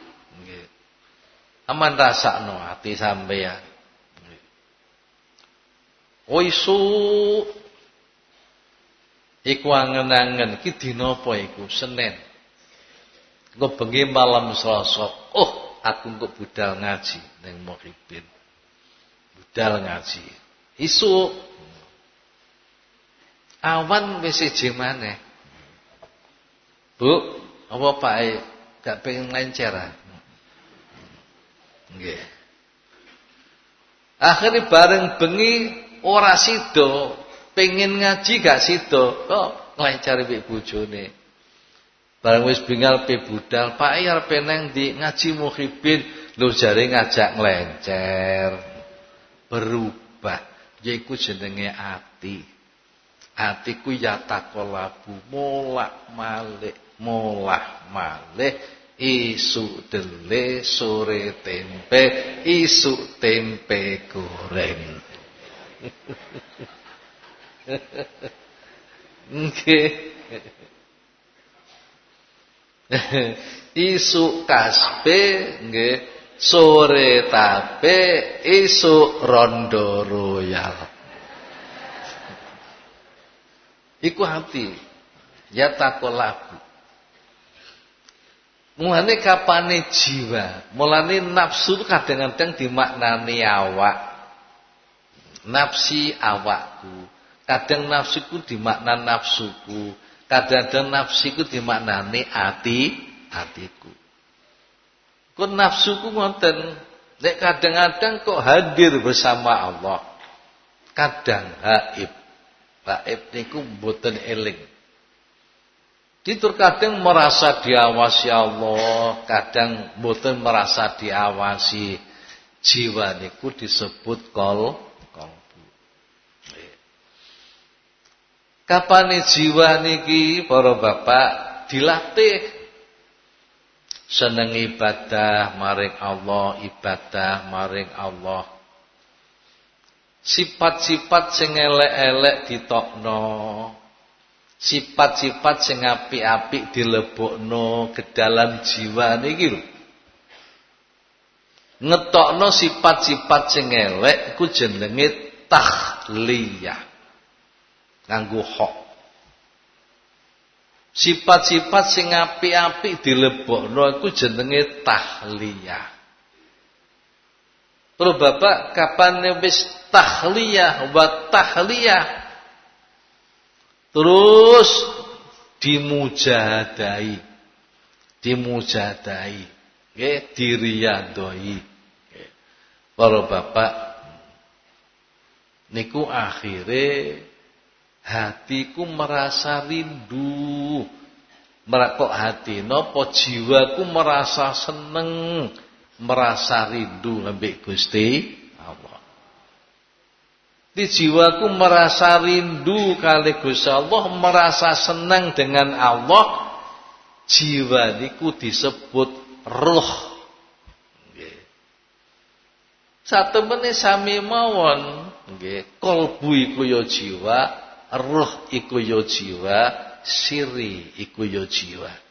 Aman rasakno ati sampeyan Oh isu iku angen-angen. Ki dina apa iku? Senin engko bengi malam Selasa. Oh aku engko budal ngaji ning Muhibin budal ngaji. Isu Awan wis siji maneh. Bu, apa Pak gak pengen lencer ah? Nggih. Akhirnya bareng bengi ora sido, pengen ngaji gak sido, kok nglencer mbek bojone. Bareng wis bingal pe budal, Pak arep peneng di ngaji muhibin, lho jare ngajak nglencer. Berubah, yaiku jenenge ati. Atiku ya takolabu molak malik molah malik isu dele sore tempe isu tempe goreng Nggih isu kaspe nggih sore tape isu rondo royal Iku hati. Ya takolaku. Mulane kapane jiwa, mulane nafsu kadang-kadang dimaknani awak. Nafsi awakku. Kadang nafsuku dimakna nafsuku. Kadang-kadang nafsiku dimaknani ati atiku. Kok nafsuku ngoten, nek kadang-kadang kok hadir bersama Allah. Kadang haib. Gaib niku mboten eling. Ditur kadang merasa diawasi Allah, kadang mboten merasa diawasi. Jiwa niku disebut kol kolbu. Kapan jiwa niki para bapak dilatih seneng ibadah maring Allah, ibadah maring Allah Sifat-sifat sing elek-elek ditokno. Sifat-sifat sing apik-apik dilebokno ke dalam jiwa niki lho. Ngetokno sifat-sifat sing elek ku jenenge tahliyah. Nganggo hok. Sifat-sifat sing apik-apik dilebokno iku jenenge tahliyah. Terus Bapak kapan wis tahliyah? Wa tahliyah? Terus dimujadai. Dimujadai. Nggih diriyadoi para bapak niku akhire hatiku merasa rindu merakok hati nopo jiwaku merasa seneng merasa rindu ambek Gusti Allah. Di jiwaku merasa rindu kali Gusti Allah, merasa senang dengan Allah. Jiwa niku disebut roh. Satu menit sami mawon, nggih. Kolbu iku ya jiwa, roh iku ya jiwa, siri iku ya jiwa.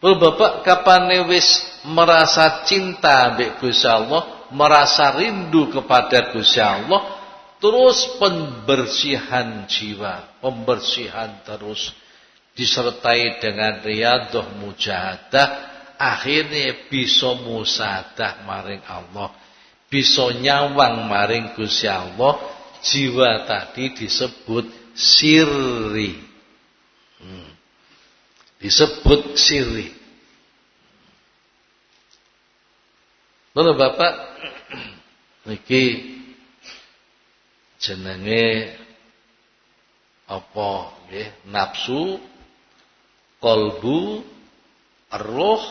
Lho Bapak kapan wis merasa cinta mbek Gusti Allah, merasa rindu kepada Gusti Allah, terus pembersihan jiwa, pembersihan terus disertai dengan riyadhah mujahadah, akhirnya bisa musadah maring Allah, bisa nyawang maring Gusti Allah, jiwa tadi disebut sirri. Hmm disebut siri. Lalu Bapak niki jenenge apa nggih nafsu kolbu roh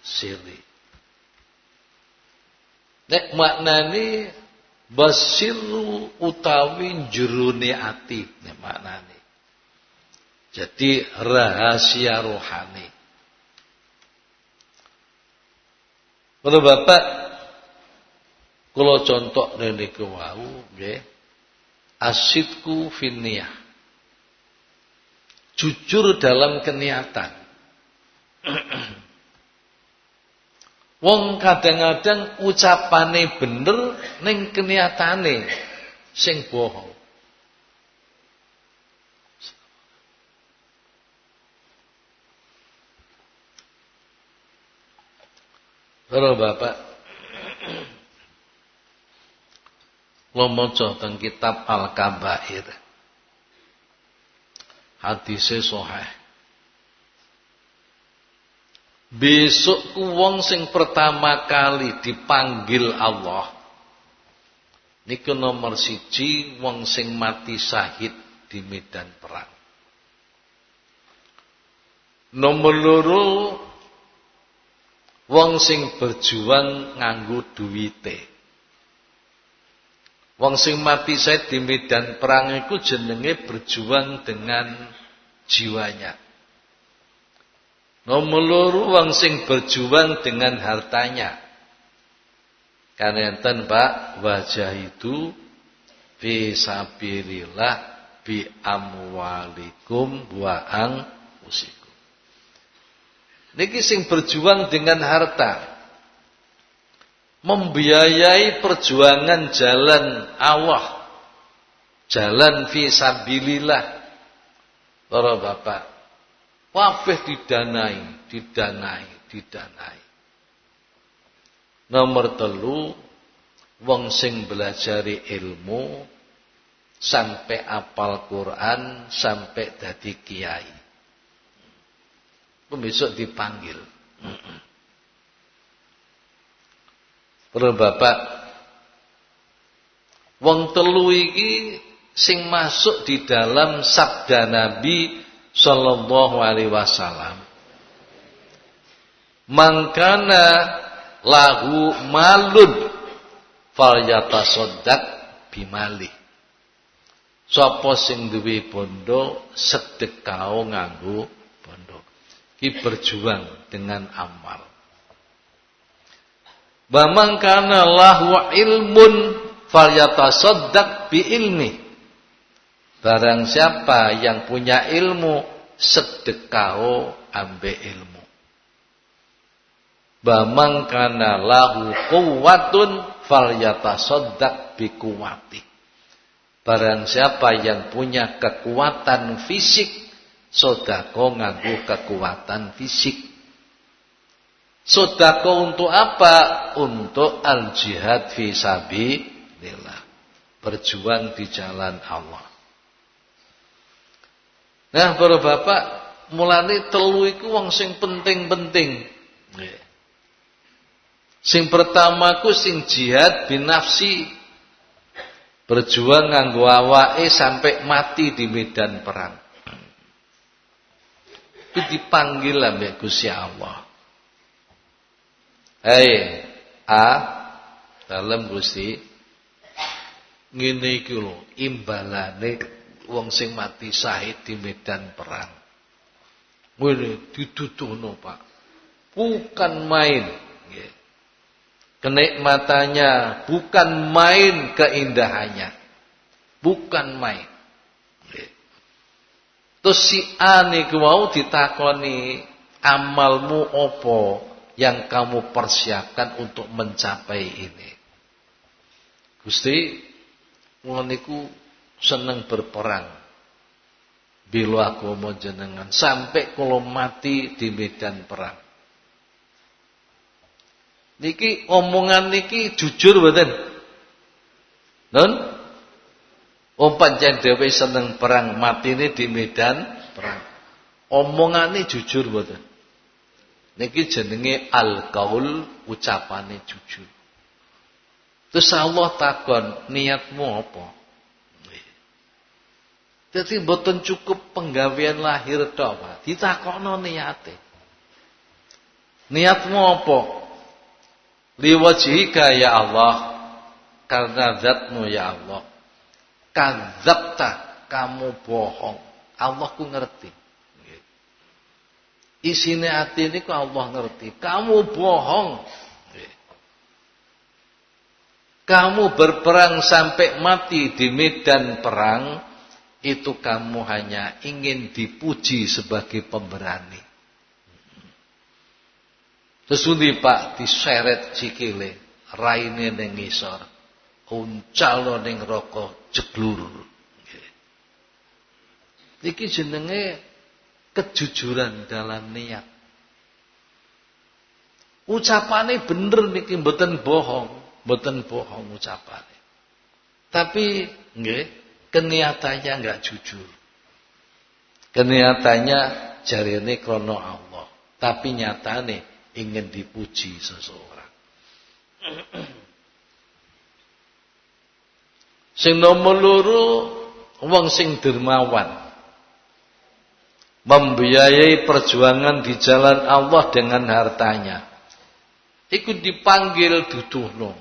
siri. Nek maknani basiru utawi jurune ati nek maknani. Jadi rahasia rohani. Kalau Bapak kalau contoh dari kewau nggih asidku finniyah. Jujur dalam keniatan. Wong kadang-kadang ucapane bener ning keniatane sing bohong. Kalau Bapak lo maca teng kitab Al-Kabair. Hadise sahih. Besok ku wong sing pertama kali dipanggil Allah. Niku nomor siji wong sing mati syahid di medan perang. Nomor loro Wong sing berjuang nganggo duwite. Wong sing mati saya di medan perang itu jenenge berjuang dengan jiwanya. Nomor loro wong sing berjuang dengan hartanya. Karena enten Pak wajah itu fi sabilillah bi amwalikum wa ang musik. Niki sing berjuang dengan harta. Membiayai perjuangan jalan Allah. Jalan fi sabilillah. Para bapak. Wabeh didanai, didanai, didanai. Nomor telu wong sing belajari ilmu sampai apal Quran sampai dadi kiai besok dipanggil. Para bapak wong telu iki sing masuk di dalam sabda Nabi sallallahu alaihi wasallam mangkana lahu malun falyatasaddaq bimali sapa sing duwe bondo sedekah nganggo bondo Ki berjuang dengan amal. Bamang kana lahu ilmun falyatasaddaq bi ilmi. Barang siapa yang punya ilmu sedekah ambe ilmu. Bamang kana lahu quwwatun falyatasaddaq bi quwwati. Barang siapa yang punya kekuatan fisik sodako nganggu kekuatan fisik. Sodako untuk apa? Untuk al jihad fi sabilillah. Berjuang di jalan Allah. Nah, para bapak, mulane telu iku wong sing penting-penting. Sing pertama ku sing jihad binafsi berjuang nganggo awake sampai mati di medan perang. Itu dipanggil ambek Gusti Allah. Hei, A dalam Gusti ngene iki lho imbalane wong sing mati syahid di medan perang. Ngene dituduhno, Pak. Bukan main. Kenikmatannya bukan main keindahannya. Bukan main. Terus si A niku mau ditakoni amalmu opo yang kamu persiapkan untuk mencapai ini. Gusti, ngono niku seneng berperang. Bila aku mau jenengan sampai kalau mati di medan perang. Niki omongan niki jujur betul. Non? Om pancen seneng perang, mati ini di medan perang. Omongane jujur betul. Niki jenenge al-qaul, ucapane jujur. Terus Allah takon, niatmu apa? Jadi boten cukup penggawean lahir tok, Pak. Ditakokno niate. Niatmu apa? Liwajhika ya Allah. Karena zatmu ya Allah. Kadzabta kamu bohong. Allah ku ngerti. Isine hati ini ku Allah ngerti. Kamu bohong. Kamu berperang sampai mati di medan perang itu kamu hanya ingin dipuji sebagai pemberani. Sesundi Pak diseret cikile, raine ning ngisor, uncalo ning rokok jeglur. Iki jenenge kejujuran dalam niat. Ucapane bener niki mboten bohong, mboten bohong ucapane. Tapi nggih Keniatannya enggak jujur. Keniatannya jarene krono Allah, tapi nyatane ingin dipuji seseorang. sing nomor loro wong sing dermawan membiayai perjuangan di jalan Allah dengan hartanya. Ikut dipanggil duduhno.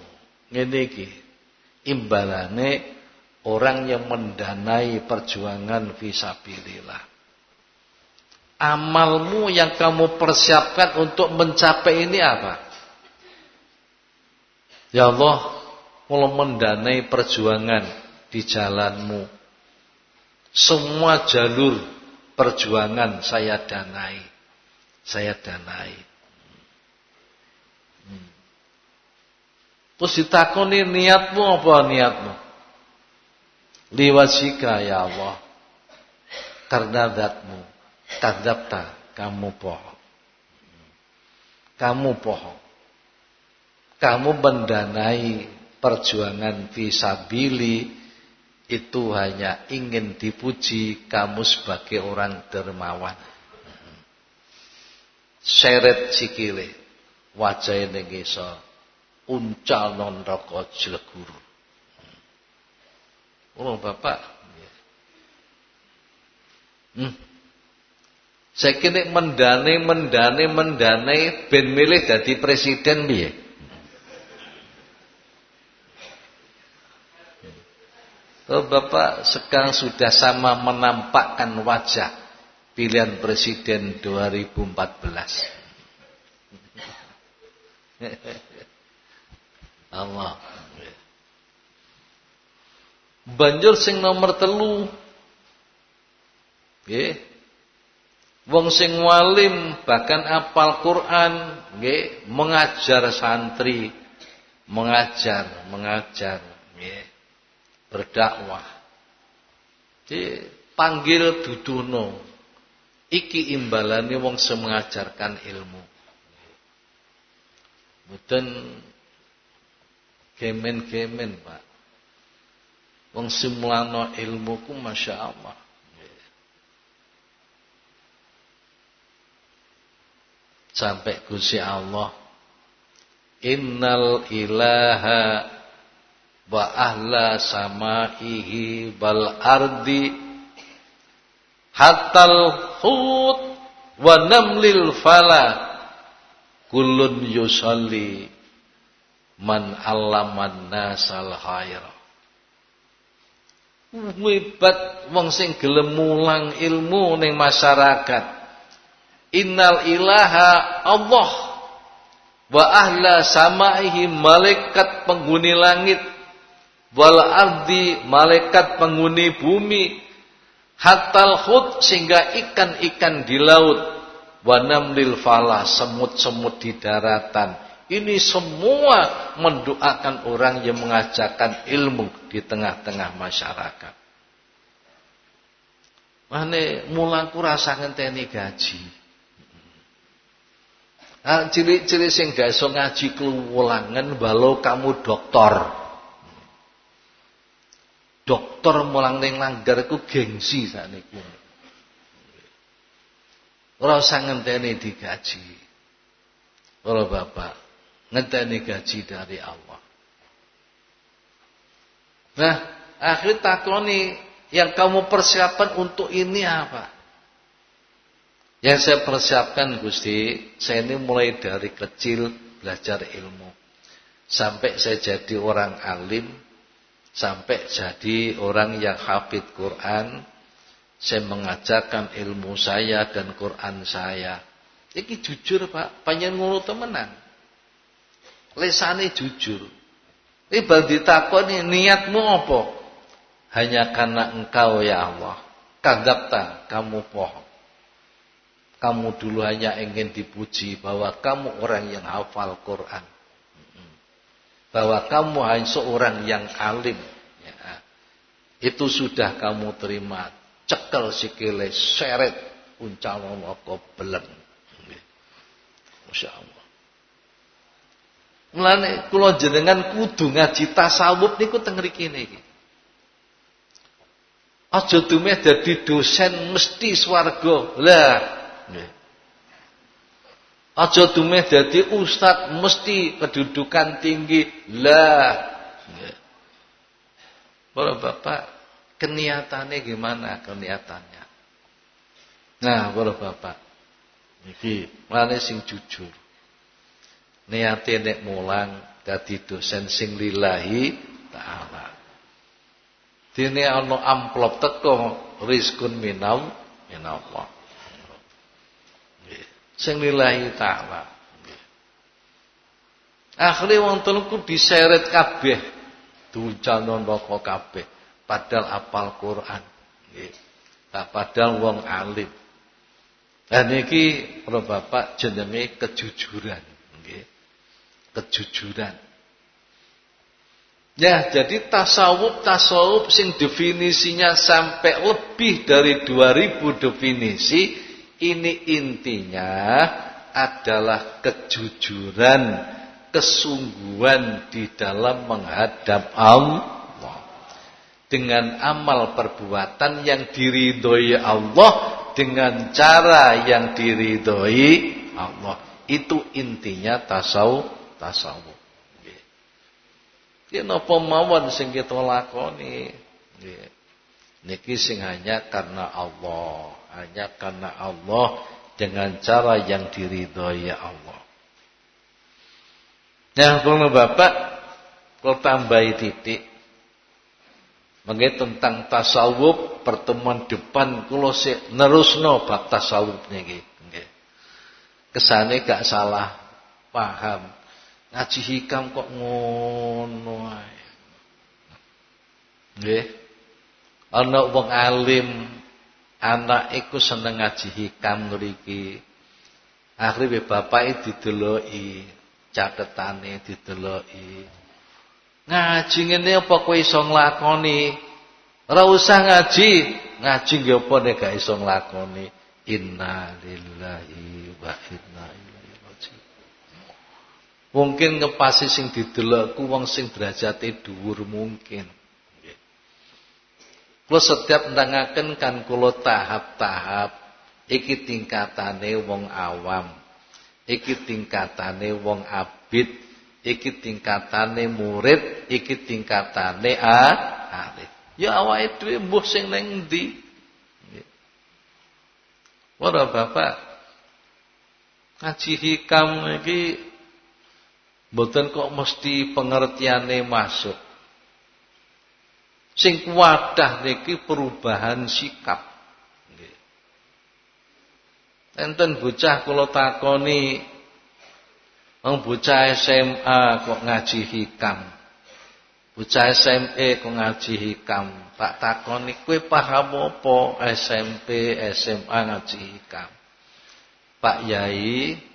Ngene iki. Imbalane orang yang mendanai perjuangan visabilillah. Amalmu yang kamu persiapkan untuk mencapai ini apa? Ya Allah, kalau mendanai perjuangan di jalanmu. Semua jalur perjuangan saya danai. Saya danai. Hmm. Terus ditakoni niatmu apa niatmu? Liwajika ya Allah. Karena zatmu kadzabta kamu bohong. Kamu bohong. Kamu mendanai perjuangan visabili itu hanya ingin dipuji kamu sebagai orang dermawan. Seret sikile wajah ning uncal non rokok jeleguru Oh bapak. Hmm. Saya kira mendane, mendane, mendane, ben milih jadi presiden biye. Oh bapak sekarang sudah sama menampakkan wajah pilihan presiden 2014. Allah. Banjur sing nomor telu. Nggih. Wong sing walim bahkan apal Quran, nggih, mengajar santri, mengajar, mengajar, nggih. Berdakwah. Jadi panggil duduno. Iki imbalane wong semengajarkan ilmu. Mboten gemen-gemen, Pak. Wong simulano ilmuku Masya Allah. Sampai Gusti Allah Innal ilaha wa ahla samaihi bal ardi hatal hut wa namlil fala kullun yusalli man allaman nasal khaira Wibat wong sing gelem mulang ilmu ning masyarakat. Innal ilaha Allah. Wa ahla samaihi malaikat penghuni langit. Wal ardi malaikat penghuni bumi. Hatal khut sehingga ikan-ikan di laut. Wa namlil fala semut-semut di daratan ini semua mendoakan orang yang mengajarkan ilmu di tengah-tengah masyarakat. Mane mulaku rasa ngenteni gaji. Ah cilik-cilik sing gak iso ngaji keluwangan walau kamu dokter. Dokter mulang ning langgar iku gengsi sakniku. Ora usah ngenteni digaji. Ora bapak, ngenteni gaji dari Allah. Nah, akhir takoni yang kamu persiapkan untuk ini apa? Yang saya persiapkan Gusti, saya ini mulai dari kecil belajar ilmu. Sampai saya jadi orang alim, sampai jadi orang yang hafid Quran, saya mengajarkan ilmu saya dan Quran saya. Ini jujur Pak, panjang ngono temenan. Lesane jujur. Ini bal ditakoni niatmu apa? Hanya karena engkau ya Allah. Kagapta kamu pohon. Kamu dulu hanya ingin dipuji bahwa kamu orang yang hafal Quran. Bahwa kamu hanya seorang yang alim. Ya. Itu sudah kamu terima. Cekel sikile seret uncalon beleng. Masya Allah. Mulane kula jenengan kudu ngaji tasawuf niku teng mriki niki. Aja dumeh dadi dosen mesti swarga. Lah. Aja dumeh dadi ustad mesti kedudukan tinggi. Lah. Para bapak, keniatannya gimana keniatannya? Nah, para bapak, niki mana sing jujur niate nek mulang dadi dosen sing lillahi taala. Dene ana amplop teko rizkun minau minallah. Sing lillahi taala. Akhire wong teluku diseret kabeh duncana neraka kabeh padahal apal Quran. Nah, padahal wong alim. Dan niki para bapak jenenge kejujuran kejujuran. Ya, jadi tasawuf tasawuf sing definisinya sampai lebih dari 2000 definisi, ini intinya adalah kejujuran, kesungguhan di dalam menghadap Allah dengan amal perbuatan yang diridhoi Allah dengan cara yang diridhoi Allah. Itu intinya tasawuf tasawuf. Nggih. Ki sing kita lakoni? Niki sing hanya karena Allah, hanya karena Allah dengan cara yang diridhoi Allah. Nah, kalau Bapak, kalau tambahi titik, Mengenai tentang tasawuf pertemuan depan kula sik nerusno bab tasawuf niki. Kesane gak salah paham. Ngaji hikam kok ngono ae. Nggih. Ana wong alim anak iku seneng ngaji hikam ngriki. Akhire bapake dideloki, catetane dideloki. Ngaji ngene apa kowe iso nglakoni? Ora usah ngaji, ngaji nggih apa nek gak iso nglakoni. Inna lillahi wa inna ilaihi. Mungkin ngepasi sing didelokku wong sing derajate dhuwur mungkin. Kula setiap ndangaken kan kula tahap-tahap iki tingkatane wong awam. Iki tingkatane wong abid, iki tingkatane murid, iki tingkatane arif. Ya awake dhewe mbuh sing ning ndi? Para bapak ngaji hikam iki mboten kok mesti pengertiane masuk. Sing wadah niki perubahan sikap. Enten bocah kula takoni wong bocah SMA kok ngaji hikam. Bocah SMA kok ngaji hikam. Tak takoni kowe paham apa SMP, SMA ngaji hikam. Pak Yai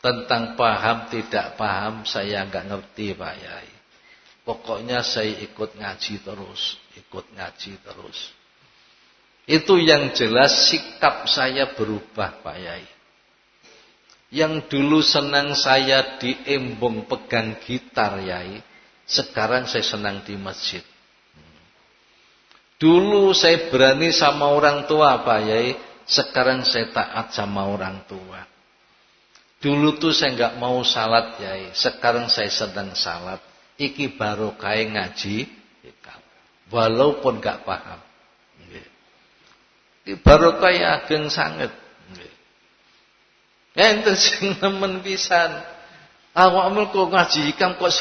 tentang paham tidak paham saya enggak ngerti Pak Yai. Pokoknya saya ikut ngaji terus, ikut ngaji terus. Itu yang jelas sikap saya berubah Pak Yai. Yang dulu senang saya diembong pegang gitar Yai, sekarang saya senang di masjid. Dulu saya berani sama orang tua Pak Yai, sekarang saya taat sama orang tua. Dulu tuh saya nggak mau salat Yai, sekarang saya sedang salat. Iki barokah ngaji walaupun gak paham. Iki barokah ageng sanget. Enten sing nemen pisan. Awakmu kok ngaji ikam kok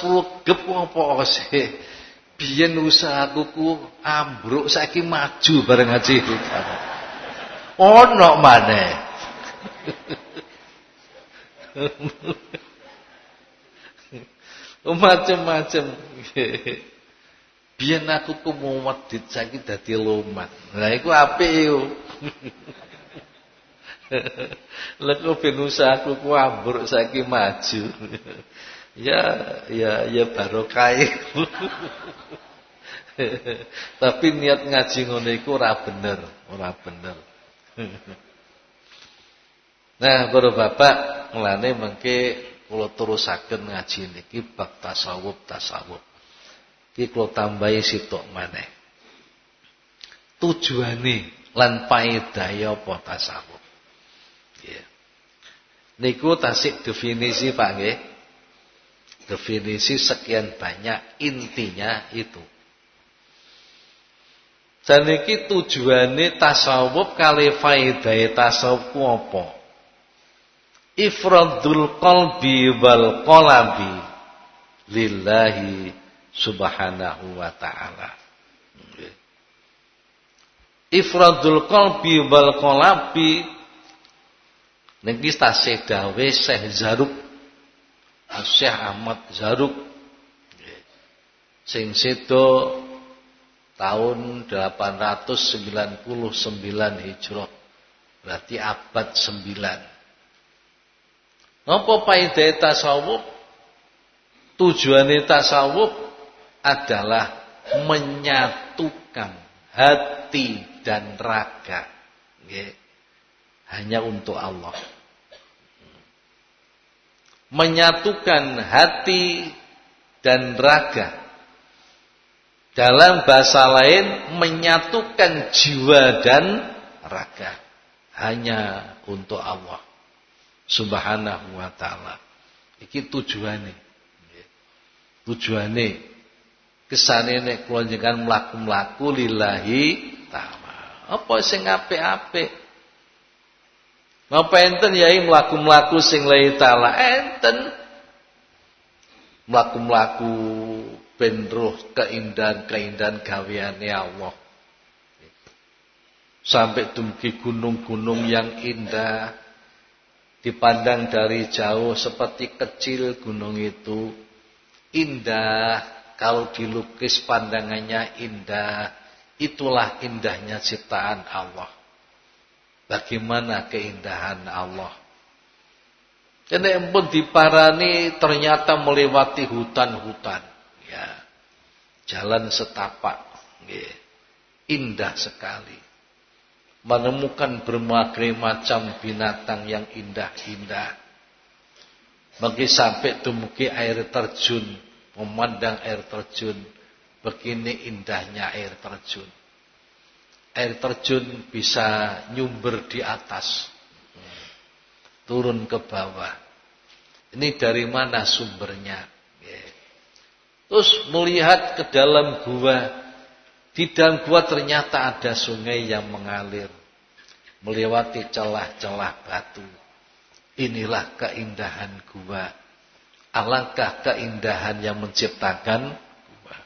gep apa sih? Biyen usahaku ku ambruk saiki maju bareng ngaji. Ikam ono maneh macam-macam. Biar aku ku wedit saiki dadi lomat. Lah iku apik yo. Lah kok ben ku ambruk saiki maju. ya ya ya barokah. Tapi niat ngaji ngono iku ora bener, ora bener. Nah, para bapak, mulane mengke kula terusaken ngaji niki bab tasawuf tasawuf. Iki kula tambahi sitok maneh. Tujuane lan paedahe apa tasawuf. Nggih. Niku tasik definisi Pak nggih. Definisi sekian banyak intinya itu. Dan iki tujuane tasawuf kali faedahe tasawuf? Ifradul qalbi wal qalabi lillahi subhanahu wa ta'ala. Ifradul qalbi wal qalabi niki tasih dawe Syekh Zaruk Syekh Ahmad Zaruk. Sing sedo tahun 899 Hijrah berarti abad 9 apa faedah tasawuf? Tujuan tasawuf adalah menyatukan hati dan raga. Hanya untuk Allah. Menyatukan hati dan raga. Dalam bahasa lain menyatukan jiwa dan raga hanya untuk Allah subhanahu wa taala. Iki tujuane. Tujuane kesane nek kula njenengan mlaku-mlaku lillahi taala. Apa sing apik-apik? Napa enten yai mlaku-mlaku sing lillahi taala? Enten. Mlaku-mlaku ben roh keindahan-keindahan gaweane Allah. Sampai dumugi gunung-gunung yang indah, dipandang dari jauh seperti kecil gunung itu. Indah kalau dilukis pandangannya indah itulah indahnya ciptaan Allah. Bagaimana keindahan Allah? Ini pun diparani ternyata melewati hutan-hutan. Ya jalan setapak. Ya. indah sekali menemukan berbagai macam binatang yang indah-indah. Bagi sampai dumugi air terjun, memandang air terjun, begini indahnya air terjun. Air terjun bisa nyumber di atas, turun ke bawah. Ini dari mana sumbernya? Terus melihat ke dalam gua di dalam gua ternyata ada sungai yang mengalir. Melewati celah-celah batu. Inilah keindahan gua. Alangkah keindahan yang menciptakan gua.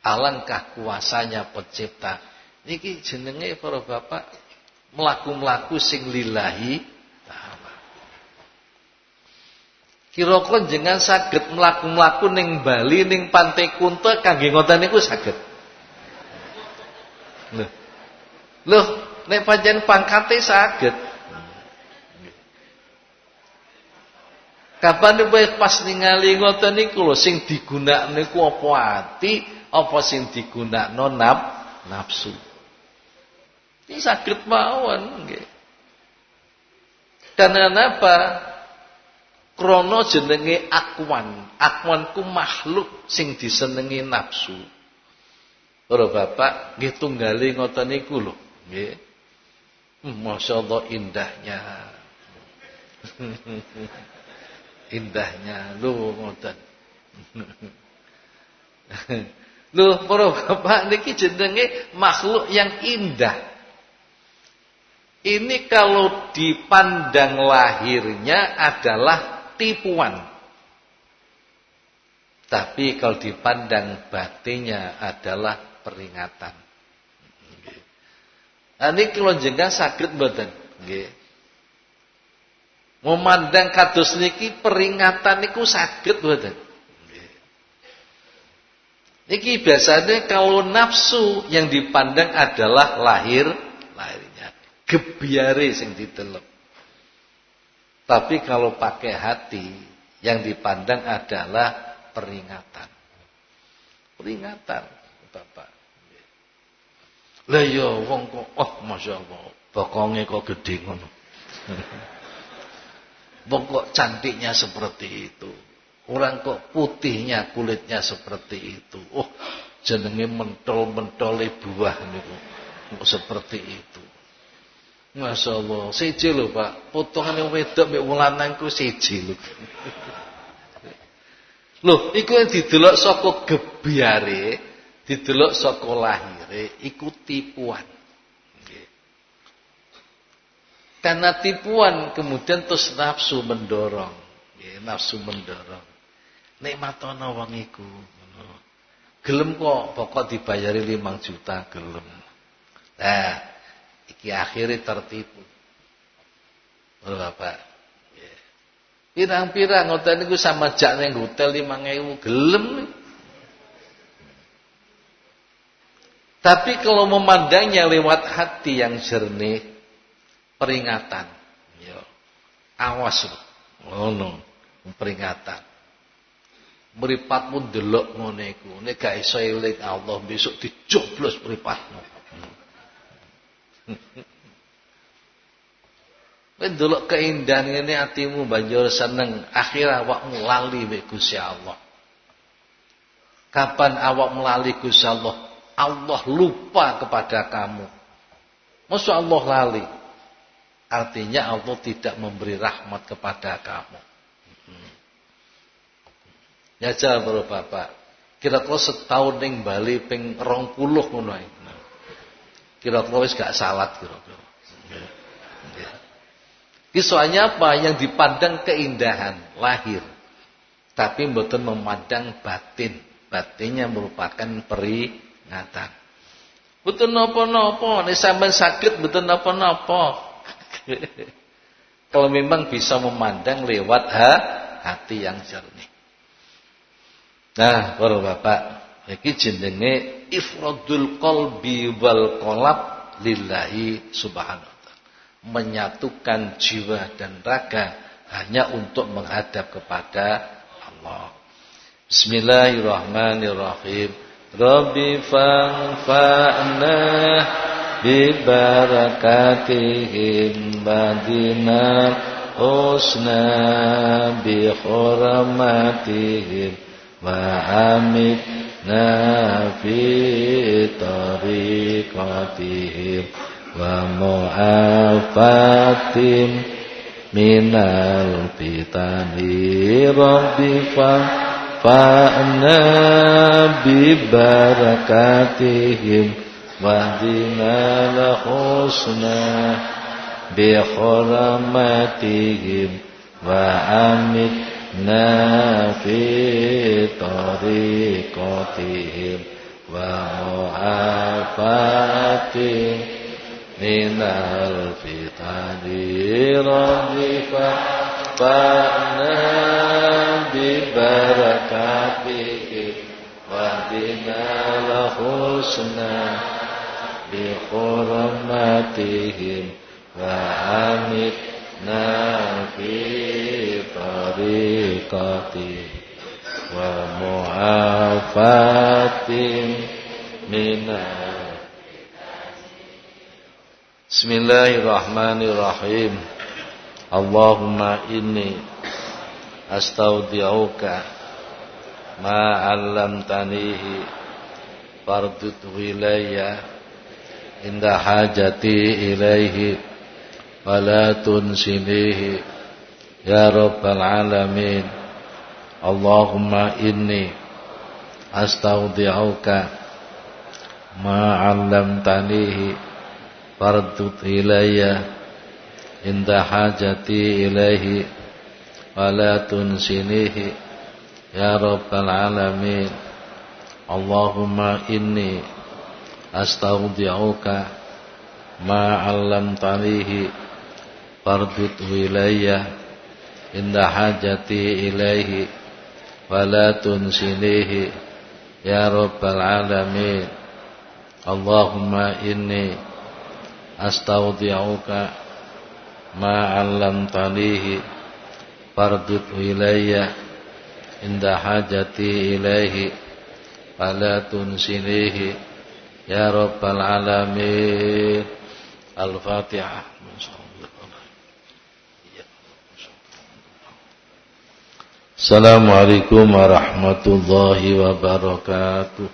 Alangkah kuasanya pencipta. Niki jenenge para bapak melaku-melaku sing lillahi Kira-kira jangan saged melaku-melaku ning Bali ning Pantai Kunta kangge ngoten niku saged. Loh. Loh, nek pancen pangkate saged. Kapan kowe pas ningali ngoten niku lho sing digunakne niku apa ati, apa sing digunakno naf nafsu. Ini sakit mawon nggih. Karena apa? Krono jenenge akwan. Akwan ku makhluk sing disenengi nafsu. Para bapak nggih tunggali ngoten niku lho, nggih. Hmm, Masyaallah indahnya. indahnya lho ngoten. Lho para bapak niki jenenge makhluk yang indah. Ini kalau dipandang lahirnya adalah tipuan. Tapi kalau dipandang batinnya adalah peringatan. Ini kalau jengga sakit nggih. Memandang kados niki peringatan niku sakit mboten. Niki biasanya kalau nafsu yang dipandang adalah lahir lahirnya, gebiare sing ditelep. Tapi kalau pakai hati yang dipandang adalah peringatan. Peringatan. Bapak. Lah ya wong kok oh masyaallah, bokonge kok gede ngono. Wong kok cantiknya seperti itu. Orang kok putihnya kulitnya seperti itu. Oh, jenenge mentol-mentole buah niku. Kok seperti itu. Masya Allah, siji lho Pak, potongan yang wedok mek wong lanang ku siji lho. Loh, iku yang didelok saka gebyare didelok saka lahire iku tipuan. Karena tipuan kemudian terus nafsu mendorong, nafsu mendorong. Nek matono wong iku Gelem kok pokok dibayari 5 juta gelem. Nah, iki akhirnya tertipu. Oh, Bapak. Pirang-pirang ngoten niku sama jak ning hotel 5000 gelem. Tapi kalau memandangnya lewat hati yang jernih, peringatan. Ya. Awas ngono, peringatan. Mripatmu delok ngono iku. Nek gak iso eling Allah besok dijoblos mripatmu. Kowe delok keindahan ngene atimu banjur seneng, akhir awakmu lali mek Gusti Allah. Kapan awak melali Gusti Allah? Allah lupa kepada kamu. Masa Allah lali? Artinya Allah tidak memberi rahmat kepada kamu. Hmm. Ya jawab Bapak. Kira-kira setahun ning Bali ping 20 ngono. Kira-kira wis gak salat kira-kira. Ini soalnya apa? Yang dipandang keindahan lahir. Tapi mboten memandang batin. Batinnya merupakan peri ngatan. Betul napa-napa, nek sampean sakit betul napa-napa. Kalau memang bisa memandang lewat ha, hati yang jernih. Nah, para bapak, iki jenenge ifradul qalbi wal qalb lillahi subhanahu wa ta'ala. Menyatukan jiwa dan raga hanya untuk menghadap kepada Allah. Bismillahirrahmanirrahim. Rabbi fanfa'na bi barakatihim badina husna bi hurmatihim wa amitna fi tariqatihim wa mu'afatim minal fitani. Rabbi fanfa'na فأنا ببركاتهم واهدنا لحسنا بحرمتهم وأمتنا في طريقتهم ومعافاتهم من الفتن رضفا فأنا ببركاته واهدنا الحسنى بحرمتهم وأمتنا في طريقتهم ومعافاة من بسم الله الرحمن astaudi'uka ma 'allamtanihi fardut ilayya inda hajati ilaihi wala tunsinihi. Ya rabbal alamin. Allahumma inni astaudi'uka ma 'allamtanihi fardut ilayya inda hajati ilaihi ولا تنسنيه يا رب العالمين اللهم إني أستودعك ما علمتنيه فاردده إلي عند حاجتي إليه ولا تنسنيه يا رب العالمين اللهم إني أستودعك ما علمتنيه فاردد إلي عند حاجتي إليه فلا تنسنيه يا رب العالمين الفاتحة السلام عليكم ورحمة الله وبركاته